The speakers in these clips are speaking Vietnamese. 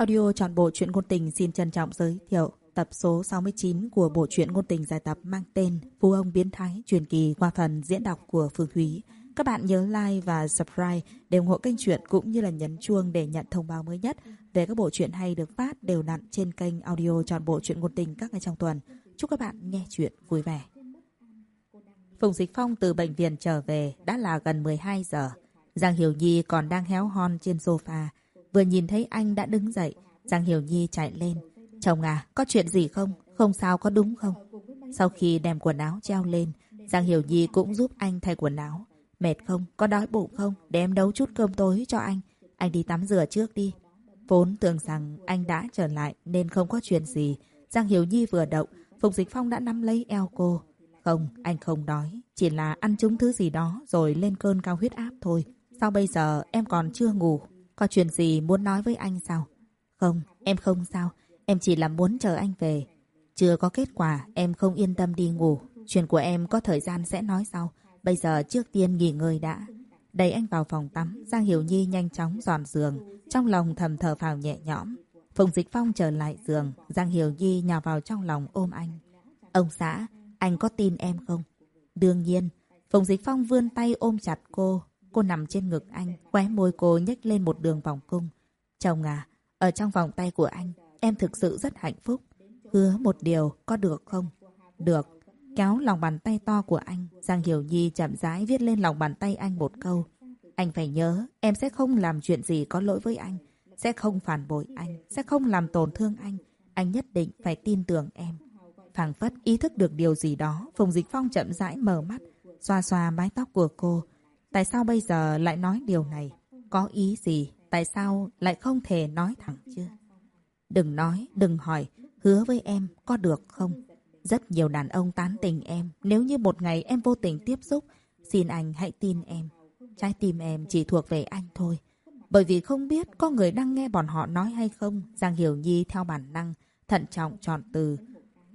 Audio trọn bộ truyện ngôn tình xin trân trọng giới thiệu tập số 69 của bộ truyện ngôn tình dài tập mang tên Phú ông biến thái, truyền kỳ qua phần diễn đọc của Phương Thúy. Các bạn nhớ like và subscribe để ủng hộ kênh truyện cũng như là nhấn chuông để nhận thông báo mới nhất về các bộ truyện hay được phát đều đặn trên kênh audio trọn bộ truyện ngôn tình các ngày trong tuần. Chúc các bạn nghe truyện vui vẻ. Phùng Dịch Phong từ bệnh viện trở về đã là gần 12 giờ. Giang Hiểu Nhi còn đang héo hon trên sofa. Vừa nhìn thấy anh đã đứng dậy, Giang Hiểu Nhi chạy lên. Chồng à, có chuyện gì không? Không sao có đúng không? Sau khi đem quần áo treo lên, Giang Hiểu Nhi cũng giúp anh thay quần áo. Mệt không? Có đói bụng không? Để em nấu chút cơm tối cho anh. Anh đi tắm rửa trước đi. Vốn tưởng rằng anh đã trở lại nên không có chuyện gì. Giang Hiểu Nhi vừa động, Phùng Dịch Phong đã nắm lấy eo cô. Không, anh không đói. Chỉ là ăn trúng thứ gì đó rồi lên cơn cao huyết áp thôi. Sao bây giờ em còn chưa ngủ? Có chuyện gì muốn nói với anh sao? Không, em không sao. Em chỉ là muốn chờ anh về. Chưa có kết quả, em không yên tâm đi ngủ. Chuyện của em có thời gian sẽ nói sau. Bây giờ trước tiên nghỉ ngơi đã. Đẩy anh vào phòng tắm, Giang Hiểu Nhi nhanh chóng dọn giường. Trong lòng thầm thở phào nhẹ nhõm. Phùng Dịch Phong trở lại giường, Giang Hiểu Nhi nhào vào trong lòng ôm anh. Ông xã, anh có tin em không? Đương nhiên, Phùng Dịch Phong vươn tay ôm chặt cô. Cô nằm trên ngực anh, khóe môi cô nhếch lên một đường vòng cung. Chồng à, ở trong vòng tay của anh, em thực sự rất hạnh phúc. Hứa một điều, có được không? Được. Kéo lòng bàn tay to của anh, Giang Hiểu Nhi chậm rãi viết lên lòng bàn tay anh một câu. Anh phải nhớ, em sẽ không làm chuyện gì có lỗi với anh. Sẽ không phản bội anh, sẽ không làm tổn thương anh. Anh nhất định phải tin tưởng em. phảng phất ý thức được điều gì đó, Phùng Dịch Phong chậm rãi mở mắt, xoa xoa mái tóc của cô. Tại sao bây giờ lại nói điều này? Có ý gì? Tại sao lại không thể nói thẳng chứ Đừng nói, đừng hỏi, hứa với em có được không? Rất nhiều đàn ông tán tình em. Nếu như một ngày em vô tình tiếp xúc, xin anh hãy tin em. Trái tim em chỉ thuộc về anh thôi. Bởi vì không biết có người đang nghe bọn họ nói hay không, Giang Hiểu Nhi theo bản năng, thận trọng chọn từ.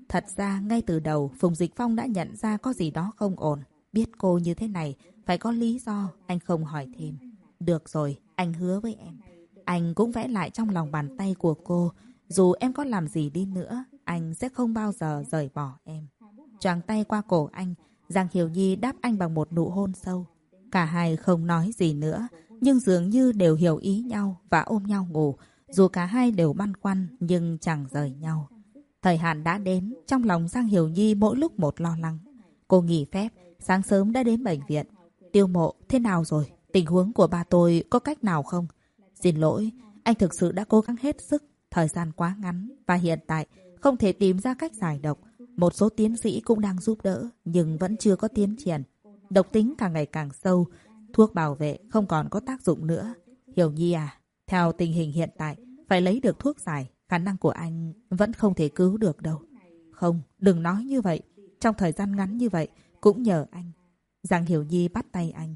Thật ra, ngay từ đầu, Phùng Dịch Phong đã nhận ra có gì đó không ổn. Biết cô như thế này, phải có lý do, anh không hỏi thêm. Được rồi, anh hứa với em. Anh cũng vẽ lại trong lòng bàn tay của cô. Dù em có làm gì đi nữa, anh sẽ không bao giờ rời bỏ em. Choàng tay qua cổ anh, Giang Hiểu Nhi đáp anh bằng một nụ hôn sâu. Cả hai không nói gì nữa, nhưng dường như đều hiểu ý nhau và ôm nhau ngủ. Dù cả hai đều băn khoăn nhưng chẳng rời nhau. Thời hạn đã đến, trong lòng Giang Hiểu Nhi mỗi lúc một lo lắng. Cô nghỉ phép, sáng sớm đã đến bệnh viện. Tiêu mộ, thế nào rồi? Tình huống của ba tôi có cách nào không? Xin lỗi, anh thực sự đã cố gắng hết sức. Thời gian quá ngắn và hiện tại không thể tìm ra cách giải độc. Một số tiến sĩ cũng đang giúp đỡ nhưng vẫn chưa có tiến triển. Độc tính càng ngày càng sâu, thuốc bảo vệ không còn có tác dụng nữa. Hiểu Nhi à, theo tình hình hiện tại, phải lấy được thuốc giải, khả năng của anh vẫn không thể cứu được đâu. Không, đừng nói như vậy. Trong thời gian ngắn như vậy, cũng nhờ anh. Giang Hiểu Nhi bắt tay anh.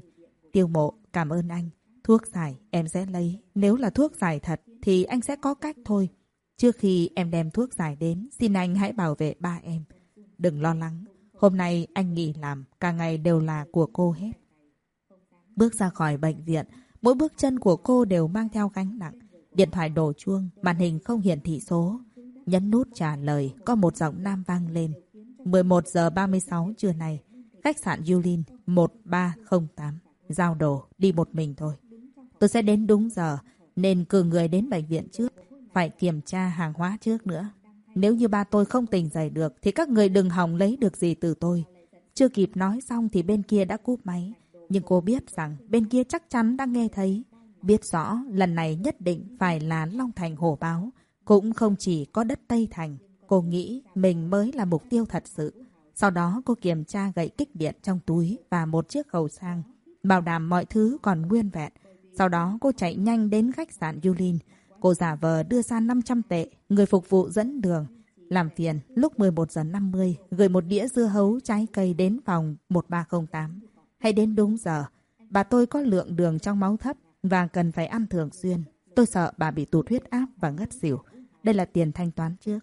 Tiêu mộ, cảm ơn anh. Thuốc giải em sẽ lấy. Nếu là thuốc giải thật thì anh sẽ có cách thôi. Trước khi em đem thuốc giải đến, xin anh hãy bảo vệ ba em. Đừng lo lắng. Hôm nay anh nghỉ làm, cả ngày đều là của cô hết. Bước ra khỏi bệnh viện, mỗi bước chân của cô đều mang theo gánh nặng. Điện thoại đổ chuông, màn hình không hiển thị số. Nhấn nút trả lời, có một giọng nam vang lên. 11 giờ 36 trưa nay, khách sạn Yulin 1308. Giao đồ, đi một mình thôi. Tôi sẽ đến đúng giờ, nên cử người đến bệnh viện trước. Phải kiểm tra hàng hóa trước nữa. Nếu như ba tôi không tỉnh dậy được, thì các người đừng hòng lấy được gì từ tôi. Chưa kịp nói xong thì bên kia đã cúp máy. Nhưng cô biết rằng bên kia chắc chắn đã nghe thấy. Biết rõ lần này nhất định phải là Long Thành hổ báo. Cũng không chỉ có đất Tây Thành. Cô nghĩ mình mới là mục tiêu thật sự. Sau đó cô kiểm tra gậy kích điện trong túi và một chiếc khẩu sang. Bảo đảm mọi thứ còn nguyên vẹn. Sau đó cô chạy nhanh đến khách sạn Yulin. Cô giả vờ đưa ra 500 tệ, người phục vụ dẫn đường. Làm phiền, lúc 11 giờ 50, gửi một đĩa dưa hấu trái cây đến phòng 1308. Hãy đến đúng giờ. Bà tôi có lượng đường trong máu thấp và cần phải ăn thường xuyên. Tôi sợ bà bị tụt huyết áp và ngất xỉu. Đây là tiền thanh toán trước.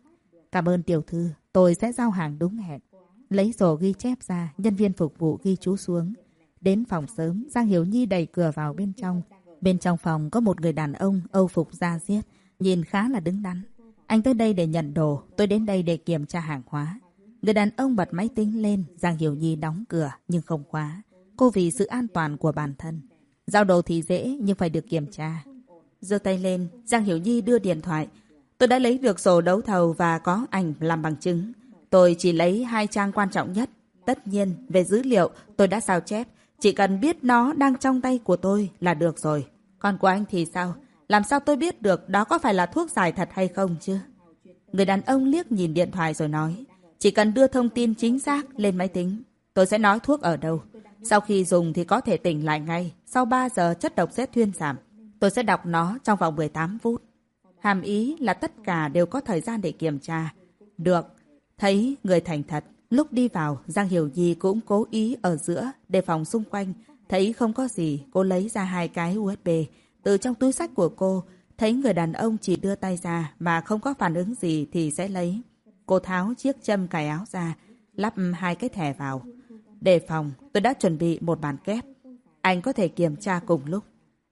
Cảm ơn tiểu thư, tôi sẽ giao hàng đúng hẹn. Lấy sổ ghi chép ra, nhân viên phục vụ ghi chú xuống. Đến phòng sớm, Giang Hiểu Nhi đẩy cửa vào bên trong. Bên trong phòng có một người đàn ông âu phục da diết. Nhìn khá là đứng đắn. Anh tới đây để nhận đồ, tôi đến đây để kiểm tra hàng hóa. Người đàn ông bật máy tính lên, Giang Hiểu Nhi đóng cửa nhưng không khóa. Cô vì sự an toàn của bản thân. Giao đồ thì dễ nhưng phải được kiểm tra. giơ tay lên, Giang Hiểu Nhi đưa điện thoại. Tôi đã lấy được sổ đấu thầu và có ảnh làm bằng chứng. Tôi chỉ lấy hai trang quan trọng nhất. Tất nhiên, về dữ liệu tôi đã sao chép. Chỉ cần biết nó đang trong tay của tôi là được rồi. Còn của anh thì sao? Làm sao tôi biết được đó có phải là thuốc giải thật hay không chứ? Người đàn ông liếc nhìn điện thoại rồi nói. Chỉ cần đưa thông tin chính xác lên máy tính, tôi sẽ nói thuốc ở đâu. Sau khi dùng thì có thể tỉnh lại ngay. Sau 3 giờ chất độc sẽ thuyên giảm. Tôi sẽ đọc nó trong vòng 18 phút. Hàm ý là tất cả đều có thời gian để kiểm tra. Được. Thấy người thành thật. Lúc đi vào, Giang Hiểu Nhi cũng cố ý ở giữa, đề phòng xung quanh. Thấy không có gì, cô lấy ra hai cái USB. Từ trong túi sách của cô, thấy người đàn ông chỉ đưa tay ra mà không có phản ứng gì thì sẽ lấy. Cô tháo chiếc châm cài áo ra, lắp hai cái thẻ vào. Đề phòng, tôi đã chuẩn bị một bàn kép. Anh có thể kiểm tra cùng lúc.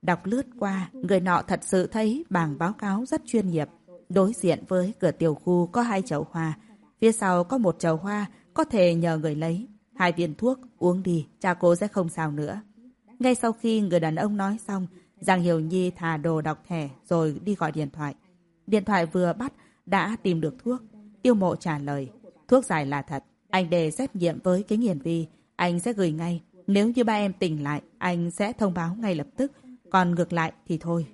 Đọc lướt qua, người nọ thật sự thấy bảng báo cáo rất chuyên nghiệp. Đối diện với cửa tiểu khu có hai chậu hoa. Phía sau có một chậu hoa, có thể nhờ người lấy. Hai viên thuốc, uống đi, cha cô sẽ không sao nữa. Ngay sau khi người đàn ông nói xong, Giang Hiểu Nhi thả đồ đọc thẻ rồi đi gọi điện thoại. Điện thoại vừa bắt, đã tìm được thuốc. Tiêu mộ trả lời, thuốc giải là thật. Anh đề xét nghiệm với kính hiển vi, anh sẽ gửi ngay. Nếu như ba em tỉnh lại, anh sẽ thông báo ngay lập tức. Còn ngược lại thì thôi.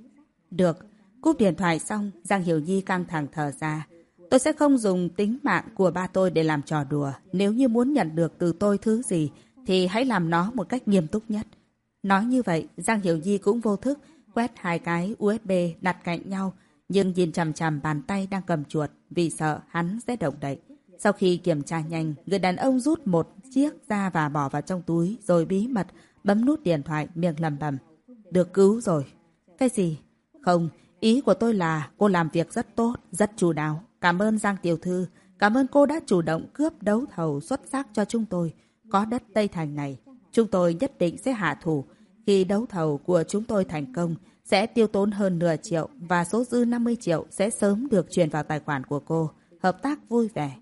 Được. Cúp điện thoại xong, Giang Hiểu Nhi căng thẳng thở ra. Tôi sẽ không dùng tính mạng của ba tôi để làm trò đùa. Nếu như muốn nhận được từ tôi thứ gì, thì hãy làm nó một cách nghiêm túc nhất. Nói như vậy, Giang Hiểu di cũng vô thức, quét hai cái USB đặt cạnh nhau, nhưng nhìn chằm chằm bàn tay đang cầm chuột vì sợ hắn sẽ động đậy. Sau khi kiểm tra nhanh, người đàn ông rút một chiếc ra và bỏ vào trong túi rồi bí mật bấm nút điện thoại miệng lầm bầm. Được cứu rồi. Cái gì? Không, ý của tôi là cô làm việc rất tốt, rất chu đáo. Cảm ơn Giang Tiểu Thư. Cảm ơn cô đã chủ động cướp đấu thầu xuất sắc cho chúng tôi. Có đất Tây Thành này, chúng tôi nhất định sẽ hạ thủ. Khi đấu thầu của chúng tôi thành công, sẽ tiêu tốn hơn nửa triệu và số dư 50 triệu sẽ sớm được chuyển vào tài khoản của cô. Hợp tác vui vẻ.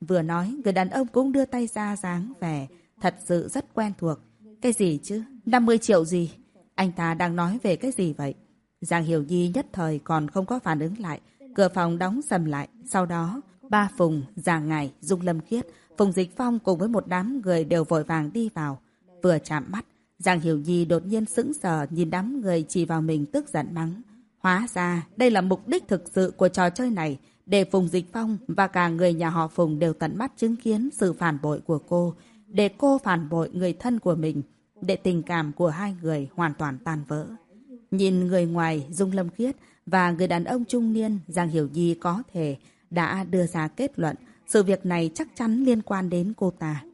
Vừa nói, người đàn ông cũng đưa tay ra dáng vẻ, thật sự rất quen thuộc. Cái gì chứ? 50 triệu gì? Anh ta đang nói về cái gì vậy? Giang Hiểu Nhi nhất thời còn không có phản ứng lại. Cửa phòng đóng sầm lại. Sau đó, ba Phùng, Già Ngài, Dung Lâm Khiết, Phùng Dịch Phong cùng với một đám người đều vội vàng đi vào. Vừa chạm mắt, Giang Hiểu Nhi đột nhiên sững sờ nhìn đám người chỉ vào mình tức giận mắng. Hóa ra, đây là mục đích thực sự của trò chơi này, để Phùng Dịch Phong và cả người nhà họ Phùng đều tận mắt chứng kiến sự phản bội của cô, để cô phản bội người thân của mình, để tình cảm của hai người hoàn toàn tan vỡ. Nhìn người ngoài Dung Lâm Khiết và người đàn ông trung niên Giang Hiểu Nhi có thể đã đưa ra kết luận sự việc này chắc chắn liên quan đến cô ta.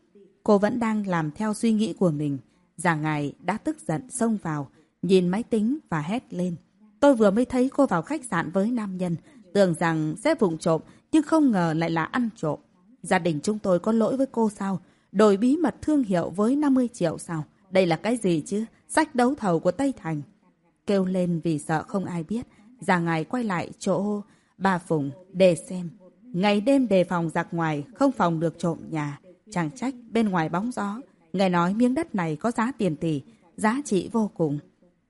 Cô vẫn đang làm theo suy nghĩ của mình. Già ngài đã tức giận xông vào, nhìn máy tính và hét lên. Tôi vừa mới thấy cô vào khách sạn với nam nhân, tưởng rằng sẽ vụng trộm, nhưng không ngờ lại là ăn trộm. Gia đình chúng tôi có lỗi với cô sao? Đổi bí mật thương hiệu với 50 triệu sao? Đây là cái gì chứ? Sách đấu thầu của Tây Thành. Kêu lên vì sợ không ai biết. Già ngài quay lại chỗ bà Phùng để xem. Ngày đêm đề phòng giặc ngoài, không phòng được trộm nhà. Chẳng trách bên ngoài bóng gió. Ngài nói miếng đất này có giá tiền tỷ, giá trị vô cùng.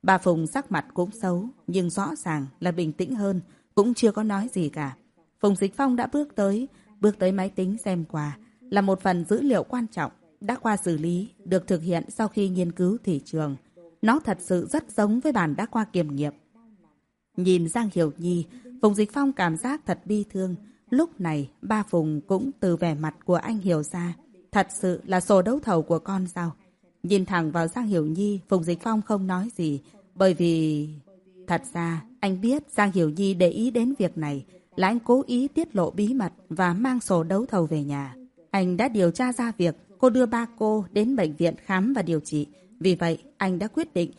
Bà Phùng sắc mặt cũng xấu, nhưng rõ ràng là bình tĩnh hơn, cũng chưa có nói gì cả. Phùng Dịch Phong đã bước tới, bước tới máy tính xem qua, là một phần dữ liệu quan trọng, đã qua xử lý, được thực hiện sau khi nghiên cứu thị trường. Nó thật sự rất giống với bản đã qua kiểm nghiệm. Nhìn Giang Hiểu Nhi, Phùng Dịch Phong cảm giác thật bi thương. Lúc này, ba Phùng cũng từ vẻ mặt của anh hiểu ra. Thật sự là sổ đấu thầu của con sao? Nhìn thẳng vào Giang Hiểu Nhi, Phùng Dịch Phong không nói gì. Bởi vì... Thật ra, anh biết Giang Hiểu Nhi để ý đến việc này là anh cố ý tiết lộ bí mật và mang sổ đấu thầu về nhà. Anh đã điều tra ra việc cô đưa ba cô đến bệnh viện khám và điều trị. Vì vậy, anh đã quyết định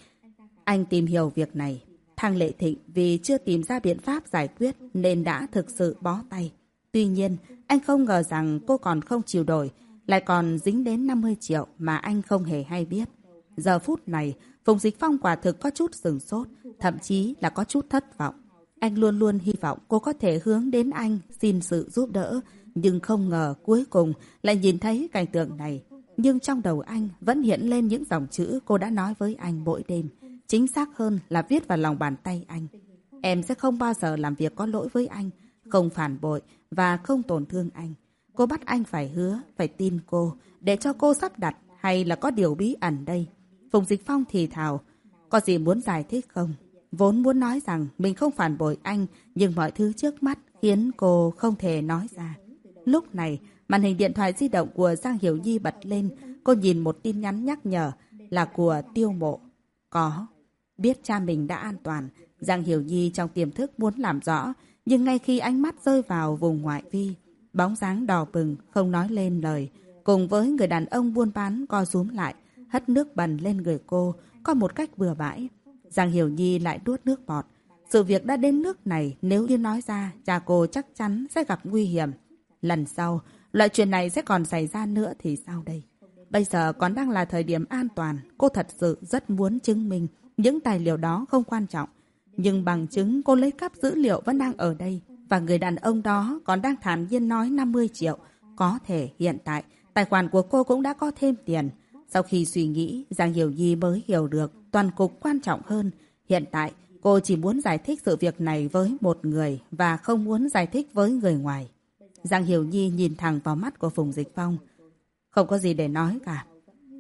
anh tìm hiểu việc này. Thang Lệ Thịnh vì chưa tìm ra biện pháp giải quyết nên đã thực sự bó tay. Tuy nhiên, anh không ngờ rằng cô còn không chịu đổi, lại còn dính đến 50 triệu mà anh không hề hay biết. Giờ phút này, Phùng Dịch Phong quả thực có chút sừng sốt, thậm chí là có chút thất vọng. Anh luôn luôn hy vọng cô có thể hướng đến anh xin sự giúp đỡ, nhưng không ngờ cuối cùng lại nhìn thấy cảnh tượng này. Nhưng trong đầu anh vẫn hiện lên những dòng chữ cô đã nói với anh mỗi đêm. Chính xác hơn là viết vào lòng bàn tay anh. Em sẽ không bao giờ làm việc có lỗi với anh, không phản bội và không tổn thương anh. Cô bắt anh phải hứa, phải tin cô, để cho cô sắp đặt hay là có điều bí ẩn đây. Phùng Dịch Phong thì thào, có gì muốn giải thích không? Vốn muốn nói rằng mình không phản bội anh, nhưng mọi thứ trước mắt khiến cô không thể nói ra. Lúc này, màn hình điện thoại di động của Giang Hiểu Nhi bật lên. Cô nhìn một tin nhắn nhắc nhở là của tiêu mộ. Có. Biết cha mình đã an toàn, Giang Hiểu Nhi trong tiềm thức muốn làm rõ, nhưng ngay khi ánh mắt rơi vào vùng ngoại vi, bóng dáng đỏ bừng, không nói lên lời, cùng với người đàn ông buôn bán co rúm lại, hất nước bẩn lên người cô, có một cách bừa bãi. Giang Hiểu Nhi lại đuốt nước bọt. Sự việc đã đến nước này, nếu như nói ra, cha cô chắc chắn sẽ gặp nguy hiểm. Lần sau, loại chuyện này sẽ còn xảy ra nữa thì sao đây? Bây giờ còn đang là thời điểm an toàn, cô thật sự rất muốn chứng minh những tài liệu đó không quan trọng. Nhưng bằng chứng cô lấy cắp dữ liệu vẫn đang ở đây. Và người đàn ông đó còn đang thản nhiên nói 50 triệu. Có thể hiện tại tài khoản của cô cũng đã có thêm tiền. Sau khi suy nghĩ, Giang Hiểu Nhi mới hiểu được toàn cục quan trọng hơn. Hiện tại, cô chỉ muốn giải thích sự việc này với một người và không muốn giải thích với người ngoài. Giang Hiểu Nhi nhìn thẳng vào mắt của Phùng Dịch Phong. Không có gì để nói cả.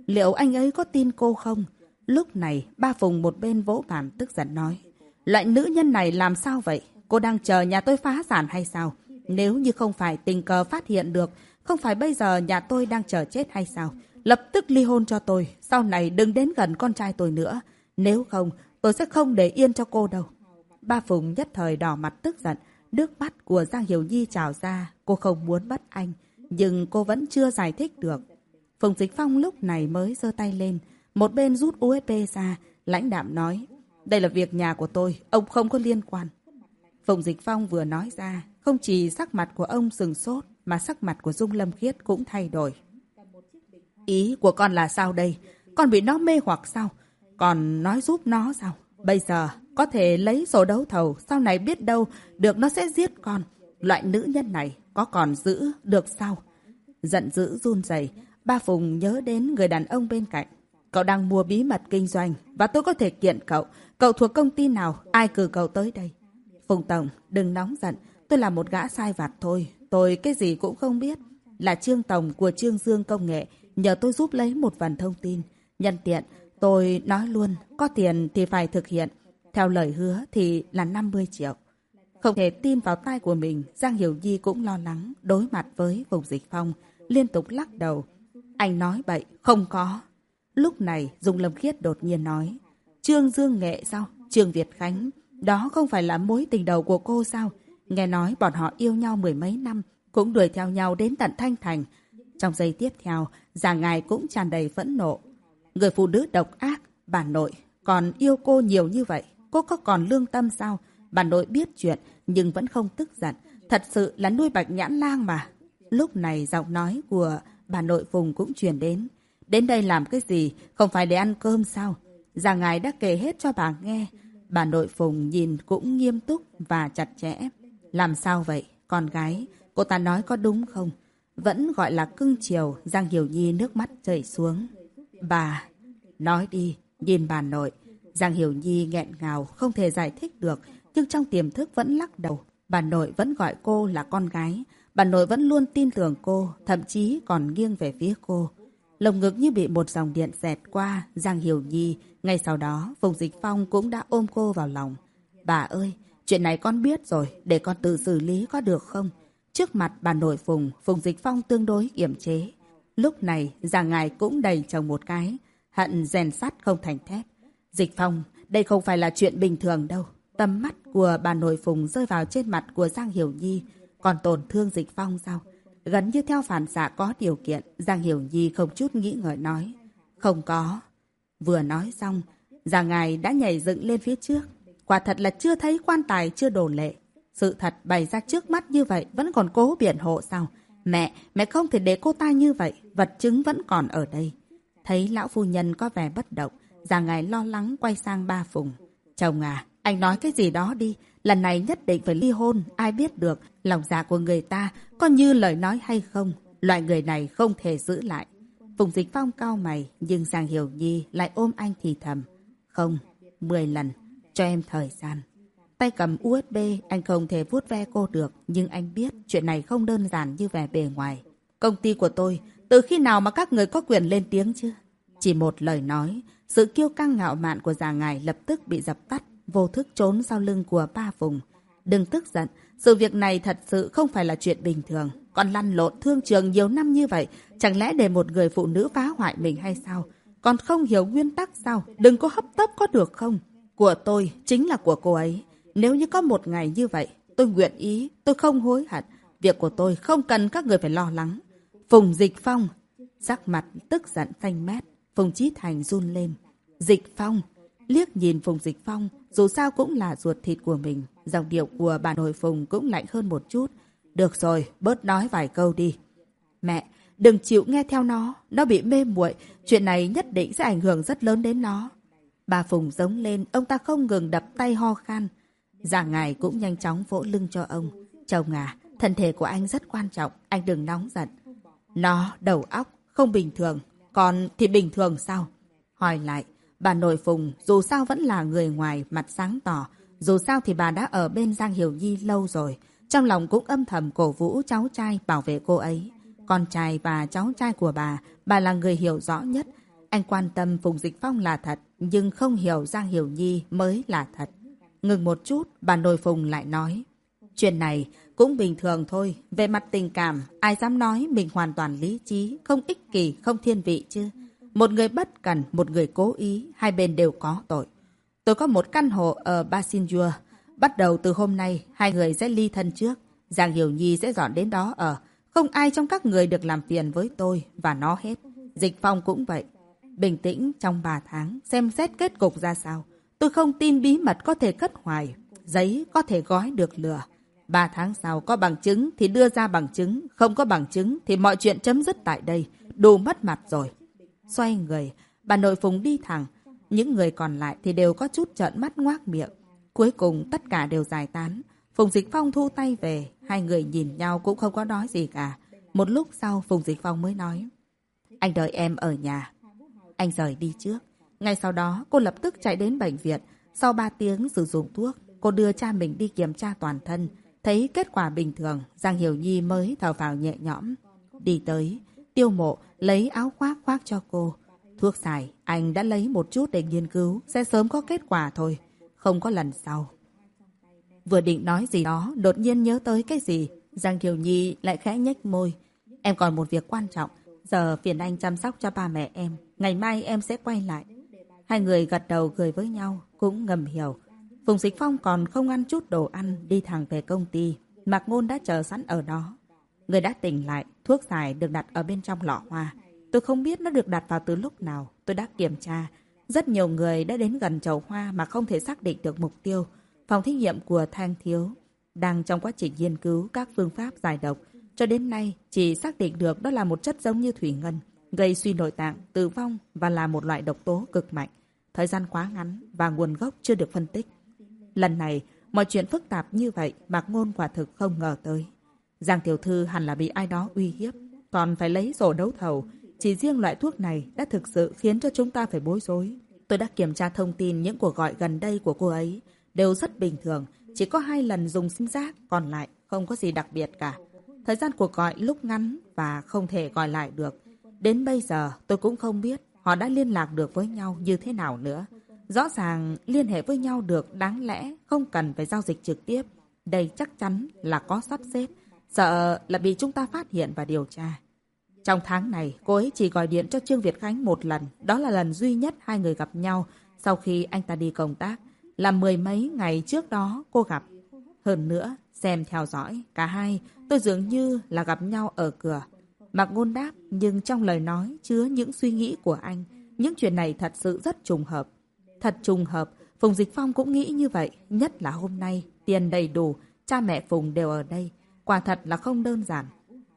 Liệu anh ấy có tin cô không? Lúc này, ba Phùng một bên vỗ bàn tức giận nói. Loại nữ nhân này làm sao vậy? Cô đang chờ nhà tôi phá sản hay sao? Nếu như không phải tình cờ phát hiện được, không phải bây giờ nhà tôi đang chờ chết hay sao? Lập tức ly hôn cho tôi, sau này đừng đến gần con trai tôi nữa. Nếu không, tôi sẽ không để yên cho cô đâu. Ba Phùng nhất thời đỏ mặt tức giận, nước mắt của Giang Hiểu Nhi trào ra, cô không muốn bắt anh, nhưng cô vẫn chưa giải thích được. Phùng Dịch Phong lúc này mới giơ tay lên, một bên rút USB ra, lãnh đạm nói, đây là việc nhà của tôi, ông không có liên quan. Phùng Dịch Phong vừa nói ra, không chỉ sắc mặt của ông sừng sốt, mà sắc mặt của Dung Lâm Khiết cũng thay đổi. Ý của con là sao đây? Con bị nó mê hoặc sao? Còn nói giúp nó sao? Bây giờ có thể lấy sổ đấu thầu, sau này biết đâu được nó sẽ giết con. Loại nữ nhân này có còn giữ được sao? Giận dữ run rẩy, ba Phùng nhớ đến người đàn ông bên cạnh. Cậu đang mua bí mật kinh doanh và tôi có thể kiện cậu. Cậu thuộc công ty nào? Ai cử cậu tới đây? Phùng Tổng, đừng nóng giận. Tôi là một gã sai vặt thôi. Tôi cái gì cũng không biết. Là Trương Tổng của Trương Dương Công nghệ. Nhờ tôi giúp lấy một phần thông tin. Nhân tiện, tôi nói luôn, có tiền thì phải thực hiện. Theo lời hứa thì là 50 triệu. Không thể tin vào tai của mình, Giang Hiểu di cũng lo lắng đối mặt với vùng dịch phong, liên tục lắc đầu. Anh nói bậy, không có. Lúc này, Dung Lâm Khiết đột nhiên nói, Trương Dương Nghệ sao? Trương Việt Khánh, đó không phải là mối tình đầu của cô sao? Nghe nói bọn họ yêu nhau mười mấy năm, cũng đuổi theo nhau đến tận Thanh Thành. Trong giây tiếp theo, già ngài cũng tràn đầy phẫn nộ. Người phụ nữ độc ác, bà nội, còn yêu cô nhiều như vậy, cô có còn lương tâm sao? Bà nội biết chuyện, nhưng vẫn không tức giận. Thật sự là nuôi bạch nhãn lang mà. Lúc này giọng nói của bà nội Phùng cũng truyền đến. Đến đây làm cái gì? Không phải để ăn cơm sao? Già ngài đã kể hết cho bà nghe. Bà nội Phùng nhìn cũng nghiêm túc và chặt chẽ. Làm sao vậy? Con gái, cô ta nói có đúng không? Vẫn gọi là cưng chiều, Giang Hiểu Nhi nước mắt chảy xuống. Bà, nói đi, nhìn bà nội. Giang Hiểu Nhi nghẹn ngào, không thể giải thích được, nhưng trong tiềm thức vẫn lắc đầu. Bà nội vẫn gọi cô là con gái. Bà nội vẫn luôn tin tưởng cô, thậm chí còn nghiêng về phía cô. Lồng ngực như bị một dòng điện xẹt qua, Giang Hiểu Nhi. Ngay sau đó, Phùng Dịch Phong cũng đã ôm cô vào lòng. Bà ơi, chuyện này con biết rồi, để con tự xử lý có được không? Trước mặt bà nội Phùng, Phùng Dịch Phong tương đối kiềm chế. Lúc này, Giang Ngài cũng đầy chồng một cái. Hận rèn sắt không thành thép. Dịch Phong, đây không phải là chuyện bình thường đâu. Tầm mắt của bà nội Phùng rơi vào trên mặt của Giang Hiểu Nhi. Còn tổn thương Dịch Phong sao? Gần như theo phản xạ có điều kiện, Giang Hiểu Nhi không chút nghĩ ngợi nói. Không có. Vừa nói xong, Giang Ngài đã nhảy dựng lên phía trước. Quả thật là chưa thấy quan tài chưa đồn lệ. Sự thật bày ra trước mắt như vậy vẫn còn cố biện hộ sao? Mẹ, mẹ không thể để cô ta như vậy, vật chứng vẫn còn ở đây. Thấy lão phu nhân có vẻ bất động, Giang Ngài lo lắng quay sang ba Phùng. Chồng à, Anh nói cái gì đó đi. Lần này nhất định phải ly hôn. Ai biết được lòng dạ của người ta có như lời nói hay không. Loại người này không thể giữ lại. Phùng Dịch Phong cao mày, nhưng Giang Hiểu Nhi lại ôm anh thì thầm. Không, mười lần, cho em thời gian. Tay cầm USB, anh không thể vuốt ve cô được, nhưng anh biết chuyện này không đơn giản như vẻ bề ngoài. Công ty của tôi, từ khi nào mà các người có quyền lên tiếng chứ? Chỉ một lời nói, sự kiêu căng ngạo mạn của già ngài lập tức bị dập tắt, vô thức trốn sau lưng của ba vùng. Đừng tức giận, sự việc này thật sự không phải là chuyện bình thường. Còn lăn lộn thương trường nhiều năm như vậy, chẳng lẽ để một người phụ nữ phá hoại mình hay sao? Còn không hiểu nguyên tắc sao? Đừng có hấp tấp có được không? Của tôi chính là của cô ấy. Nếu như có một ngày như vậy, tôi nguyện ý, tôi không hối hận. Việc của tôi không cần các người phải lo lắng. Phùng Dịch Phong, sắc mặt tức giận xanh mét. Phùng Chí Thành run lên. Dịch Phong, liếc nhìn Phùng Dịch Phong, dù sao cũng là ruột thịt của mình. Dòng điệu của bà nội Phùng cũng lạnh hơn một chút. Được rồi, bớt nói vài câu đi. Mẹ, đừng chịu nghe theo nó. Nó bị mê muội Chuyện này nhất định sẽ ảnh hưởng rất lớn đến nó. Bà Phùng giống lên, ông ta không ngừng đập tay ho khan. Già ngài cũng nhanh chóng vỗ lưng cho ông. Chồng à, thân thể của anh rất quan trọng, anh đừng nóng giận. Nó đầu óc, không bình thường. Còn thì bình thường sao? Hỏi lại, bà nội Phùng dù sao vẫn là người ngoài mặt sáng tỏ. Dù sao thì bà đã ở bên Giang Hiểu Nhi lâu rồi. Trong lòng cũng âm thầm cổ vũ cháu trai bảo vệ cô ấy. Con trai và cháu trai của bà, bà là người hiểu rõ nhất. Anh quan tâm Phùng Dịch Phong là thật, nhưng không hiểu Giang Hiểu Nhi mới là thật. Ngừng một chút, bà nội Phùng lại nói. Chuyện này cũng bình thường thôi. Về mặt tình cảm, ai dám nói mình hoàn toàn lý trí, không ích kỷ, không thiên vị chứ. Một người bất cẩn, một người cố ý, hai bên đều có tội. Tôi có một căn hộ ở Basinjua. Bắt đầu từ hôm nay, hai người sẽ ly thân trước. Giang Hiểu Nhi sẽ dọn đến đó ở. Không ai trong các người được làm phiền với tôi và nó hết. Dịch Phong cũng vậy. Bình tĩnh trong 3 tháng, xem xét kết cục ra sao. Tôi không tin bí mật có thể cất hoài. Giấy có thể gói được lửa. Ba tháng sau có bằng chứng thì đưa ra bằng chứng. Không có bằng chứng thì mọi chuyện chấm dứt tại đây. Đủ mất mặt rồi. Xoay người, bà nội Phùng đi thẳng. Những người còn lại thì đều có chút trợn mắt ngoác miệng. Cuối cùng tất cả đều giải tán. Phùng Dịch Phong thu tay về. Hai người nhìn nhau cũng không có nói gì cả. Một lúc sau Phùng Dịch Phong mới nói. Anh đợi em ở nhà. Anh rời đi trước. Ngay sau đó cô lập tức chạy đến bệnh viện. Sau 3 tiếng sử dụng thuốc, cô đưa cha mình đi kiểm tra toàn thân. Thấy kết quả bình thường, Giang Hiểu Nhi mới thở vào nhẹ nhõm. Đi tới, tiêu mộ, lấy áo khoác khoác cho cô. Thuốc xài, anh đã lấy một chút để nghiên cứu, sẽ sớm có kết quả thôi. Không có lần sau. Vừa định nói gì đó, đột nhiên nhớ tới cái gì. Giang Kiều Nhi lại khẽ nhếch môi. Em còn một việc quan trọng. Giờ phiền anh chăm sóc cho ba mẹ em. Ngày mai em sẽ quay lại. Hai người gật đầu cười với nhau, cũng ngầm hiểu. Phùng Dịch Phong còn không ăn chút đồ ăn, đi thẳng về công ty. Mạc Ngôn đã chờ sẵn ở đó. Người đã tỉnh lại, thuốc giải được đặt ở bên trong lọ hoa. Tôi không biết nó được đặt vào từ lúc nào. Tôi đã kiểm tra. Rất nhiều người đã đến gần chậu hoa mà không thể xác định được mục tiêu. Phòng thí nghiệm của Thang Thiếu đang trong quá trình nghiên cứu các phương pháp giải độc. Cho đến nay, chỉ xác định được đó là một chất giống như thủy ngân, gây suy nội tạng, tử vong và là một loại độc tố cực mạnh. Thời gian quá ngắn và nguồn gốc chưa được phân tích. Lần này, mọi chuyện phức tạp như vậy Mạc Ngôn quả thực không ngờ tới. Giang Tiểu Thư hẳn là bị ai đó uy hiếp, còn phải lấy sổ đấu thầu. Chỉ riêng loại thuốc này đã thực sự khiến cho chúng ta phải bối rối. Tôi đã kiểm tra thông tin những cuộc gọi gần đây của cô ấy đều rất bình thường, chỉ có hai lần dùng sim giác, còn lại không có gì đặc biệt cả. Thời gian cuộc gọi lúc ngắn và không thể gọi lại được. Đến bây giờ tôi cũng không biết họ đã liên lạc được với nhau như thế nào nữa. Rõ ràng liên hệ với nhau được đáng lẽ không cần phải giao dịch trực tiếp. Đây chắc chắn là có sắp xếp. Sợ là bị chúng ta phát hiện và điều tra. Trong tháng này, cô ấy chỉ gọi điện cho Trương Việt Khánh một lần. Đó là lần duy nhất hai người gặp nhau sau khi anh ta đi công tác. Là mười mấy ngày trước đó cô gặp. Hơn nữa, xem theo dõi, cả hai, tôi dường như là gặp nhau ở cửa. Mặc ngôn đáp, nhưng trong lời nói chứa những suy nghĩ của anh. Những chuyện này thật sự rất trùng hợp. Thật trùng hợp, Phùng Dịch Phong cũng nghĩ như vậy, nhất là hôm nay, tiền đầy đủ, cha mẹ Phùng đều ở đây. Quả thật là không đơn giản.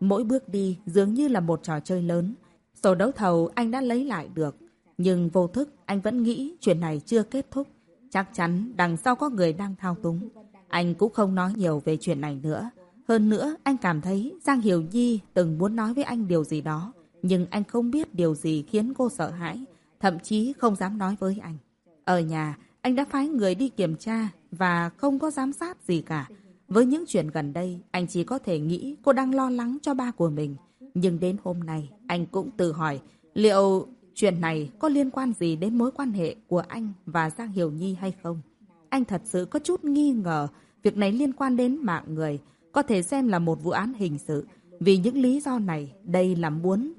Mỗi bước đi dường như là một trò chơi lớn. Sổ đấu thầu anh đã lấy lại được. Nhưng vô thức anh vẫn nghĩ chuyện này chưa kết thúc. Chắc chắn đằng sau có người đang thao túng. Anh cũng không nói nhiều về chuyện này nữa. Hơn nữa, anh cảm thấy Giang Hiểu Nhi từng muốn nói với anh điều gì đó. Nhưng anh không biết điều gì khiến cô sợ hãi. Thậm chí không dám nói với anh. Ở nhà, anh đã phái người đi kiểm tra và không có giám sát gì cả. Với những chuyện gần đây, anh chỉ có thể nghĩ cô đang lo lắng cho ba của mình. Nhưng đến hôm nay, anh cũng tự hỏi liệu chuyện này có liên quan gì đến mối quan hệ của anh và Giang Hiểu Nhi hay không? Anh thật sự có chút nghi ngờ việc này liên quan đến mạng người, có thể xem là một vụ án hình sự. Vì những lý do này, đây là muốn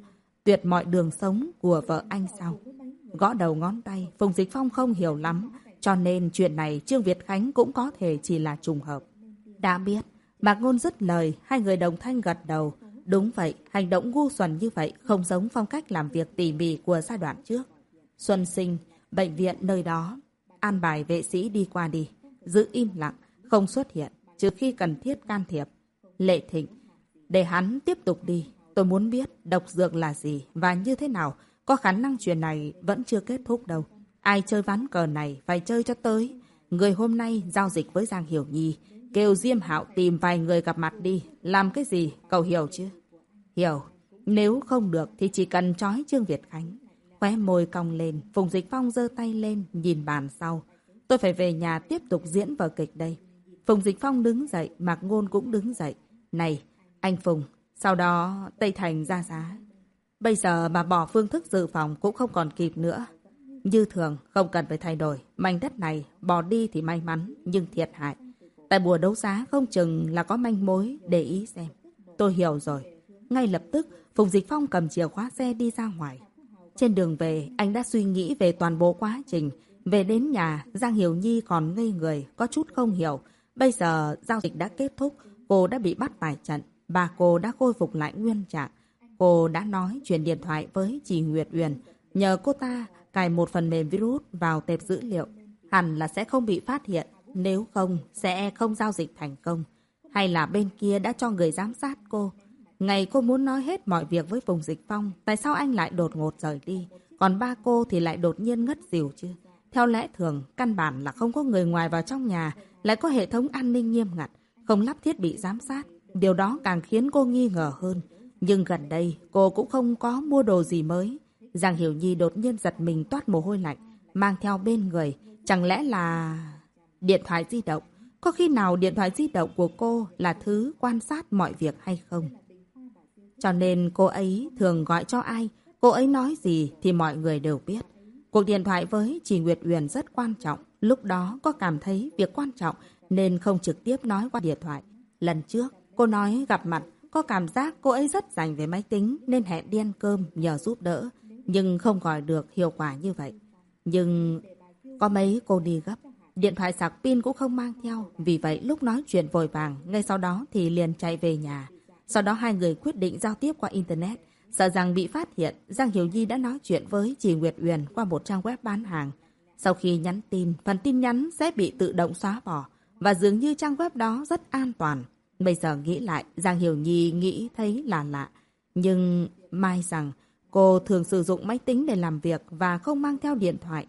tuyệt mọi đường sống của vợ anh sao? Gõ đầu ngón tay, Phùng Dịch Phong không hiểu lắm, cho nên chuyện này Trương Việt Khánh cũng có thể chỉ là trùng hợp. Đã biết, Mạc Ngôn dứt lời, hai người đồng thanh gật đầu. Đúng vậy, hành động ngu xuẩn như vậy không giống phong cách làm việc tỉ mỉ của giai đoạn trước. Xuân sinh, bệnh viện nơi đó, an bài vệ sĩ đi qua đi, giữ im lặng, không xuất hiện, trừ khi cần thiết can thiệp. Lệ thịnh, để hắn tiếp tục đi, tôi muốn biết độc dược là gì và như thế nào, có khả năng chuyện này vẫn chưa kết thúc đâu. Ai chơi ván cờ này phải chơi cho tới. Người hôm nay giao dịch với Giang Hiểu Nhi, kêu Diêm Hạo tìm vài người gặp mặt đi, làm cái gì, cậu hiểu chứ? Hiểu, nếu không được thì chỉ cần trói Trương Việt Khánh. Khóe môi cong lên, Phùng Dịch Phong giơ tay lên, nhìn bàn sau. Tôi phải về nhà tiếp tục diễn vở kịch đây. Phùng Dịch Phong đứng dậy, Mạc Ngôn cũng đứng dậy. Này, anh Phùng, sau đó Tây Thành ra giá. Bây giờ mà bỏ phương thức dự phòng cũng không còn kịp nữa. Như thường, không cần phải thay đổi. Mảnh đất này, bỏ đi thì may mắn, nhưng thiệt hại. Tại bùa đấu giá không chừng là có manh mối, để ý xem. Tôi hiểu rồi. Ngay lập tức, Phùng Dịch Phong cầm chìa khóa xe đi ra ngoài. Trên đường về, anh đã suy nghĩ về toàn bộ quá trình. Về đến nhà, Giang Hiểu Nhi còn ngây người, có chút không hiểu. Bây giờ, giao dịch đã kết thúc, cô đã bị bắt tại trận. Bà cô đã khôi phục lại nguyên trạng. Cô đã nói chuyện điện thoại với chị Nguyệt Uyển. Nhờ cô ta cài một phần mềm virus vào tệp dữ liệu. Hẳn là sẽ không bị phát hiện. Nếu không, sẽ không giao dịch thành công. Hay là bên kia đã cho người giám sát cô. Ngày cô muốn nói hết mọi việc với Phùng Dịch Phong, tại sao anh lại đột ngột rời đi? Còn ba cô thì lại đột nhiên ngất xỉu chứ? Theo lẽ thường, căn bản là không có người ngoài vào trong nhà, lại có hệ thống an ninh nghiêm ngặt, không lắp thiết bị giám sát. Điều đó càng khiến cô nghi ngờ hơn. Nhưng gần đây, cô cũng không có mua đồ gì mới. Giang Hiểu Nhi đột nhiên giật mình toát mồ hôi lạnh, mang theo bên người. Chẳng lẽ là... Điện thoại di động. Có khi nào điện thoại di động của cô là thứ quan sát mọi việc hay không? Cho nên cô ấy thường gọi cho ai, cô ấy nói gì thì mọi người đều biết. Cuộc điện thoại với chị Nguyệt Uyển rất quan trọng. Lúc đó có cảm thấy việc quan trọng nên không trực tiếp nói qua điện thoại. Lần trước, cô nói gặp mặt, có cảm giác cô ấy rất dành về máy tính nên hẹn đi ăn cơm nhờ giúp đỡ. Nhưng không gọi được hiệu quả như vậy. Nhưng có mấy cô đi gấp. Điện thoại sạc pin cũng không mang theo. Vì vậy lúc nói chuyện vội vàng, ngay sau đó thì liền chạy về nhà. Sau đó hai người quyết định giao tiếp qua Internet. Sợ rằng bị phát hiện, Giang Hiểu Nhi đã nói chuyện với chị Nguyệt Uyển qua một trang web bán hàng. Sau khi nhắn tin, phần tin nhắn sẽ bị tự động xóa bỏ. Và dường như trang web đó rất an toàn. Bây giờ nghĩ lại, Giang Hiểu Nhi nghĩ thấy là lạ. Nhưng mai rằng cô thường sử dụng máy tính để làm việc và không mang theo điện thoại.